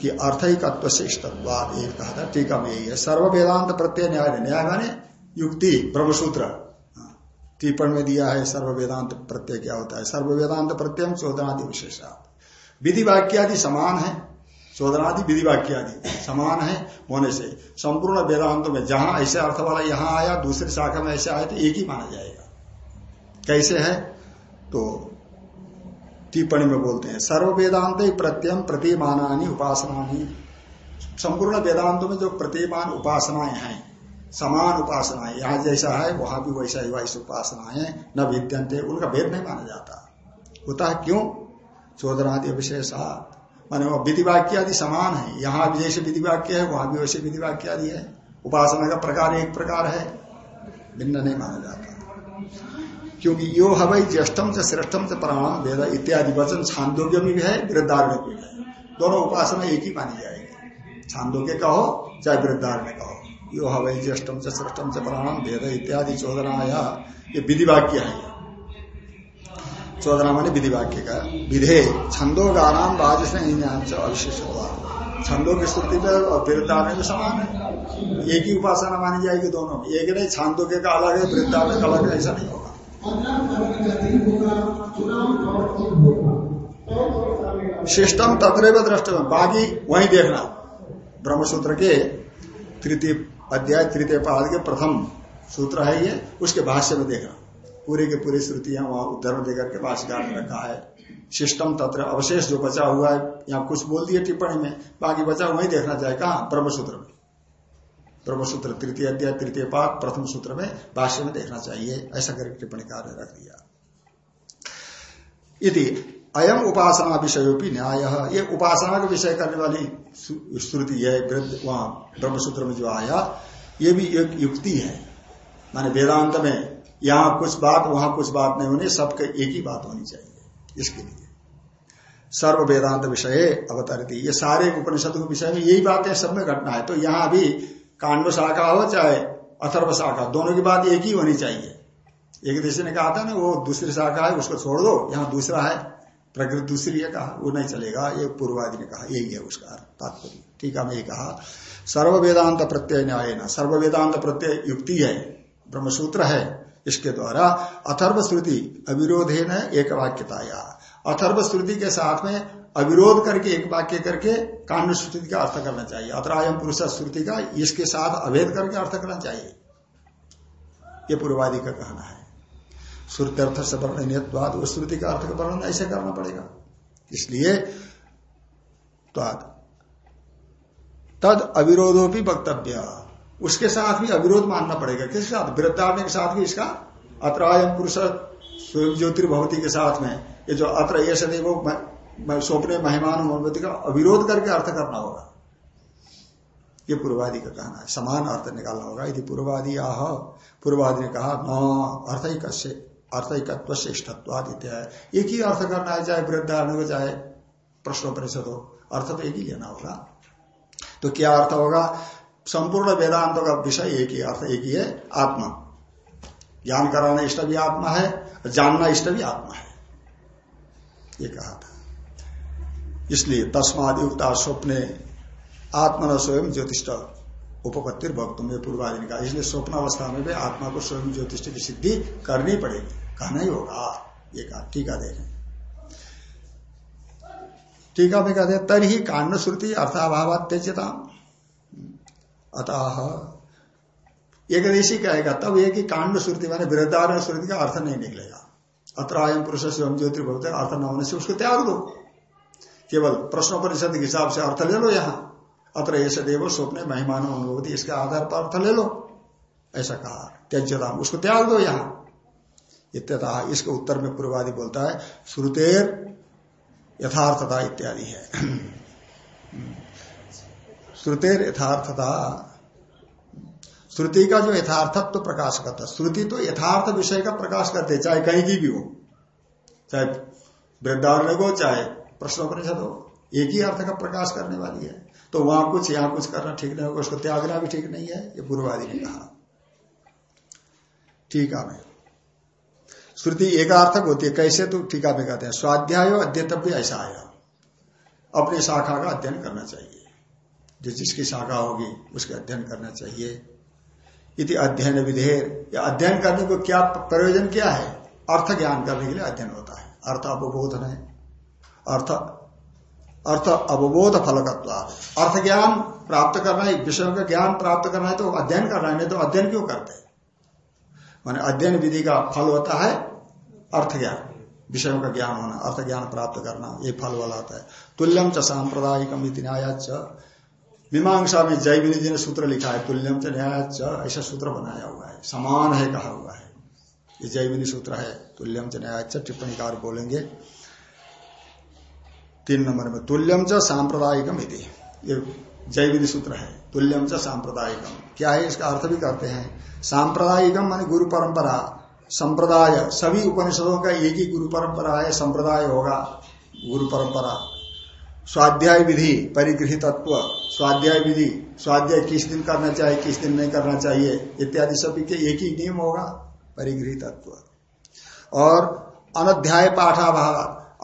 [SPEAKER 1] कि अर्थ ही तत्व श्रेष्ठवाद एक कहा था टीका में यही है। सर्व वेदांत प्रत्यय न्याय न्याय माने युक्ति ब्रह्मसूत्र। हाँ, टिप्पण में दिया है सर्व वेदांत प्रत्यय क्या होता है? सर्व वेदांत प्रत्यय चौदनादि विशेषा विधि वाक्यादि समान है चौदनादि विधि वाक्यादि समान है होने से। संपूर्ण वेदांत में जहाँ ऐसे अर्थ वाला यहाँ आया, दूसरी शाखा में ऐसे आया तो एक ही माना जाएगा। कैसे है? तो टिप्पणी में बोलते हैं सर्व वेदांत प्रत्यम प्रतिमानी उपासनानी। संपूर्ण वेदांतों में जो प्रतिमान उपासनाएँ हैं, समान उपासनाएँ, यहाँ जैसा है, वहाँ भी वैसा ही वैसे उपासनाएँ न विद्यंते उनका भेद नहीं माना जाता। होता है क्यों? चौधरादि विशेषा माने वो विधि वाक्य आदि समान है। यहाँ भी जैसे विधि वाक्य है, वहाँ भी वैसे विधि वाक्य आदि है। उपासना का प्रकार एक प्रकार है, भिन्न नहीं माना जाता। क्योंकि यो हवाई ज्येष्ठम से श्रेष्ठम से प्राण वेद इत्यादि वचन छांदोग्य में भी है वृद्धारण्य में भी है। दोनों उपासना एक ही मानी जाएगी। छांदोग्य कहो, चाहे वृद्धारण्य कहो। यो हवाई ज्येष्ठम से श्रेष्ठम से प्राण वेद इत्यादि चौदना ये विधि वाक्य है। चौदह मानी विधि वाक्य का विधे छंदो गानाम बाज से अविशेष हुआ छंदों की स्तुति में और वृद्धारण में समान है। एक ही उपासना मानी जाएगी दोनों में। एक नहीं, छांदो के का अलग है वृद्धारण का अलग ऐसा नहीं होगा। सिस्टम तत्व दृष्टि बाकी वही देखना। ब्रह्मसूत्र के तृतीय अध्याय, तृतीय पाद के प्रथम सूत्र है ये, उसके भाष्य में देखना। पूरे के पूरे श्रुतियाँ वहाँ उद्धरण देकर के भाष्यकार ने रखा है। सिस्टम तत्र अवशेष जो बचा हुआ है, यहाँ कुछ बोल दिए टिप्पणी में, बाकी बचा वही देखना चाहे कहा? ब्रह्मसूत्र में। ब्रह्मसूत्र तृतीय अध्याय, तृतीय पाठ, प्रथम सूत्र में भाष्य में देखना चाहिए। ऐसा करके टिप्पणी कार्य रख दिया। यदि अयम उपासना विषयोपी न्याय। ये उपासना का विषय करने वाली श्रुति है वहाँ ब्रह्मसूत्र में जो आया, ये भी एक युक्ति है। माने वेदांत में यहाँ कुछ बात, वहाँ कुछ बात नहीं होनी, सबके एक ही बात होनी चाहिए, इसके लिए। सर्व वेदांत विषय अवतरती, ये सारे उपनिषद के विषय में यही बातें सब में घटना है। तो यहाँ अभी कांड शाखा हो चाहे अथर्व शाखा, दोनों की बात एक ही होनी चाहिए। एक देश ने कहा था ना, वो दूसरी शाखा है, उसको छोड़ दो, यहाँ दूसरा है, प्रकृति दूसरी है, कहा, वो नहीं चलेगा, ये पूर्वादि ने कहा, यही है उसका तात्पर्य। ठीक है मैं कहा। सर्व वेदांत प्रत्यय न्याय ना सर्व वेदांत प्रत्यय युक्ति है, ब्रह्मसूत्र है इसके द्वारा अथर्व श्रुति अविरोधे न एक वाक्यताया अथर्व श्रुति के साथ में अविरोध करके एक वाक्य करके कांड श्रुति का अर्थ करना चाहिए। अतरायम पुरुष श्रुति का इसके साथ अभेद करके अर्थ करना चाहिए। ये पूर्वादि का कहना है। श्रुति अर्थ से वर्णनीयवाद उस श्रुति का अर्थ का वर्णन ऐसे करना पड़ेगा। इसलिए तद अविरोधो भी वक्तव्य। उसके साथ भी अविरोध मानना पड़ेगा। किसके साथ? वृद्धारण्य के साथ भी इसका? अत्रायम पुरुष स्वयं ज्योतिर्भवती के साथ में। ये जो अत्र ये सदैव स्वप्ने महिमान का अविरोध करके अर्थ करना होगा। ये पूर्वादि का कहना है। समान अर्थ निकालना होगा। यदि पूर्वादि आह, पूर्वादि ने कहा, न अर्थ ही कश्य अर्थ ही। तत्व श्रेष्ठत्वादित्य है एक ही अर्थ करना है, चाहे वृद्धारण हो, चाहे प्रश्नोपनिषद। हो अर्थ तो एक ही लेना होगा। तो क्या अर्थ होगा? संपूर्ण वेदांत का विषय एक ही अर्थ, एक ही है, आत्मा। ज्ञान कराना इष्ट भी आत्मा है, जानना इष्ट भी आत्मा है। ये कहा था। इसलिए तस्माद युक्त स्वप्ने आत्मा न स्वयं ज्योतिष उपपत्ति भक्तों में पूर्वाधीन का इसलिए स्वप्न अवस्था में भी आत्मा को स्वयं ज्योतिष की सिद्धि करनी पड़ेगी। कहना ही होगा। ये कहा टीका देखें। टीका में कहते तरी कांड श्रुति अर्थाभाव त्यजता अतः। एकदशी कहेगा तब एक ही कांड श्रुति माने वृद्धारण श्रुति का अर्थ नहीं निकलेगा। अत्रायम पुरुष स्वयं ज्योतिर्भवते अर्थ न होने से उसको त्याग दो। केवल प्रश्नोपनिषद के हिसाब से अर्थ ले लो यहाँ। अत्र ऐसे देव स्वप्न महिमान अनुभवती, इसके आधार पर अर्थ ले लो। ऐसा कहा। त्यज्यताम, उसको त्याग दो यहाँ। इत्यता इसके उत्तर में पूर्वादि बोलता है, श्रुतेर यथार्थता इत्यादि है। श्रुतेर यथार्थता। श्रुति का जो यथार्थत्व तो प्रकाश करता श्रुति तो यथार्थ विषय का प्रकाश करते चाहे कहीं की भी हो, चाहे वृद्धारण हो चाहे प्रश्नोपनिषद हो, एक ही अर्थ का प्रकाश करने वाली है। तो वहाँ कुछ, यहाँ कुछ करना ठीक नहीं होगा, उसको त्यागना भी ठीक नहीं है, ये पूर्वादि ने कहा। टीका में श्रुति एकार्थक होती है, कैसे तो टीका में कहते हैं, स्वाध्याय अध्यतव्य ऐसा आया अपनी शाखा का अध्ययन करना चाहिए। जिस जिसकी शाखा होगी, उसके अध्ययन करना चाहिए। इति अध्ययन विधेयर या अध्ययन करने को क्या प्रयोजन क्या है? अर्थ ज्ञान करने के लिए अध्ययन होता है। अर्थ अवबोधन है अर्थ अर्थ अवबोध फलकत्व। अर्थ ज्ञान प्राप्त करना है, विषयों का ज्ञान प्राप्त करना है तो अध्ययन करना है, नहीं तो अध्ययन क्यों करते माने अध्ययन विधि का फल होता है अर्थ ज्ञान। विषयों का ज्ञान होना, अर्थ ज्ञान प्राप्त करना, ये फल वाला होता है। तुल्यम च सांप्रदायिकम न्याया मीमांसा में जय विधि ने सूत्र लिखा है, तुल्यम च न्याय ऐसा सूत्र बनाया हुआ है, समान है कहा हुआ है। ये जय विधि सूत्र है, तुल्यम च न्याय टिप्पणी कार बोलेंगे। तीन नंबर में, तुल्यम च सांप्रदायिकम इति। ये जय विधि सूत्र है, तुल्यम च सांप्रदायिकम। क्या है इसका अर्थ भी करते हैं? सांप्रदायिकम मान गुरु परंपरा, संप्रदाय। सभी उपनिषदों का एक ही गुरु परंपरा है, संप्रदाय होगा, गुरु परंपरा। स्वाध्याय विधि परिगृहितत्व स्वाध्याय विधि स्वाध्याय किस दिन करना चाहिए, किस दिन नहीं करना चाहिए, इत्यादि सभी के एक ही नियम होगा, परिगृहितत्व। और अनध्याय पाठाभाव,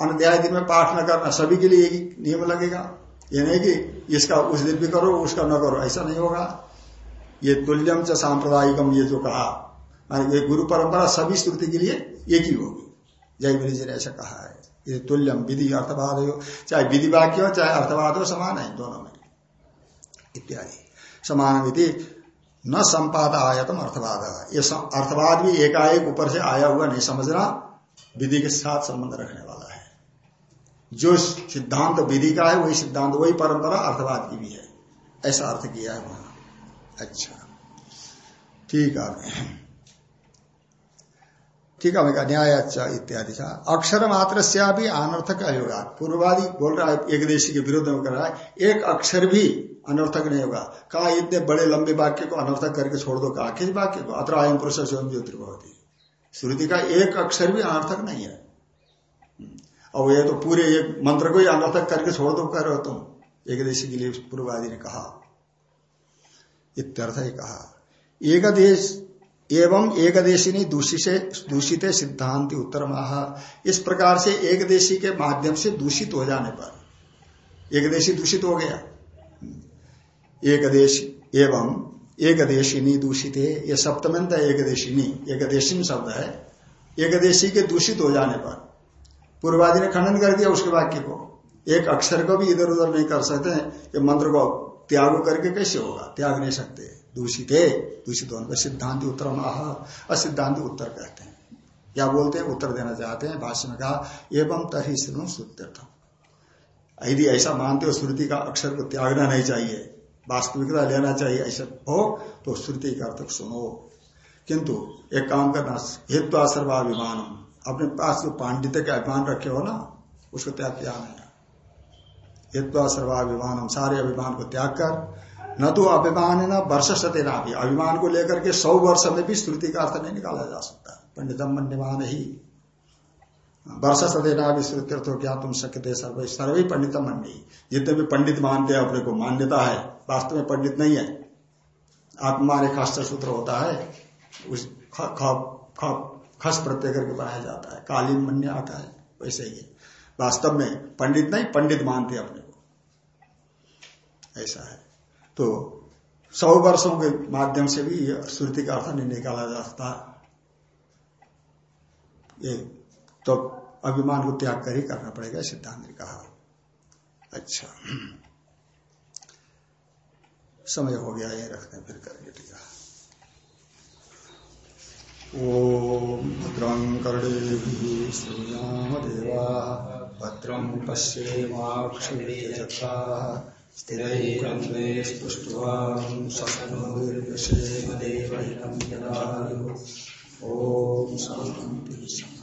[SPEAKER 1] अनध्याय दिन में पाठ न करना सभी के लिए एक नियम लगेगा। ये नहीं कि इसका उस दिन भी करो, उसका न करो, ऐसा नहीं होगा। ये तुल्यम च सांप्रदायिकम, ये जो कहा ये गुरु परंपरा सभी श्रुति के लिए एक ही होगी। जय गुरु जी ने ऐसा कहा है। ये तुल्यम विधि अर्थवाद हो चाहे विधि वाक्य हो, चाहे अर्थवाद हो, समान है दोनों में। इत्यादि। समान विधि न संपाद आयतम अर्थवाद। ये अर्थवाद भी एकाएक ऊपर से आया हुआ नहीं समझना, विधि के साथ संबंध रखने वाला है। जो सिद्धांत विधि का है, वही सिद्धांत, वही परंपरा अर्थवाद की भी है। ऐसा अर्थ किया है वहाँ। अच्छा। ठीक है। ठीक है न्याय इत्यादि। था अक्षर मात्र से भी अनर्थक अयोगा पूर्वादि बोल रहा है, एक देशी के विरुद्ध में कर रहा है, एक अक्षर भी अनर्थक नहीं होगा। कहा, इतने बड़े लंबे वाक्य को अनर्थक करके छोड़ दो, कहा, किस वाक्य को? अत्र आयम पुरुष स्वयं ज्योतिर्भवती श्रुति का एक अक्षर भी अनर्थक नहीं है। और ये तो पूरे एक मंत्र को ही अनर्थक करके छोड़ दो कर रहे तुम। एक देशी के लिए पूर्वादि ने कहा। इत्यर्थ ही कहा। एक देश एवं एक देशी दूषित दूषित सिद्धांत उत्तर माह इस प्रकार से एक देशी के माध्यम से दूषित हो जाने पर एक देशी दूषित हो गया। एक देश एवं एक देशिनी दूषित है, ये सप्तमंत है एक देशिनी एक देशी शब्द है। एक देशी के दूषित हो जाने पर, पूर्वादि ने खंडन कर दिया उसके वाक्य को। एक अक्षर को भी इधर उधर नहीं कर सकते ये मंत्र को त्याग करके कैसे होगा? त्याग नहीं सकते। दूषित है दूषित होने। पर सिद्धांत उत्तर माह असिद्धांत उत्तर कहते हैं। क्या बोलते हैं? उत्तर देना चाहते हैं। भाष्य में कहा, एवं तरी श्रृणु यदि ऐसा मानते हो, श्रुति का अक्षर को त्यागना नहीं चाहिए, वास्तविकता लेना चाहिए, ऐसा हो तो श्रुति का अर्थ सुनो। किंतु एक काम करना, हेत्वा सर्वाभिमान अपने पास जो पांडित्य का अभिमान रखे हो ना, उसको त्याग किया नहीं। हेत्वा सर्वाभिमान सारे अभिमान को त्याग कर न तो अभिमान है ना वर्ष सत्य ना भी अभिमान को लेकर के सौ वर्ष में भी श्रुति का अर्थ नहीं निकाला जा सकता। पंडितम मन्यमान ही। वर्ष सदेना भी श्रुत्यर्थ क्या तुम सकते सर्व। सर्वे पंडितम मन्य जितने भी पंडित मानते हैं अपने को, मान्यता है। वास्तव में पंडित नहीं है। आत्मा एक खास्त्र सूत्र होता है। उस खस प्रत्यय करके बनाया जाता है। कालीन मन्य आता है। वैसे ही। वास्तव में पंडित नहीं, पंडित मानते अपने को। ऐसा है। तो सौ वर्षों के माध्यम से भी श्रुति का अर्थ नहीं निकाला जा सकता। ये तो अभिमान को त्याग कर ही करना पड़ेगा, सिद्धांत ने कहा। अच्छा। समय हो गया, ये रखते फिर करेंगे ठीक है। ओम भद्रं कर्णे श्रृणाम देवा भद्रं पश्येमाक्षता स्थिरैरन्वेष्टुष्ट्वां शक्नुर्विषेमदेवहितं यदा ॐ शान्ति।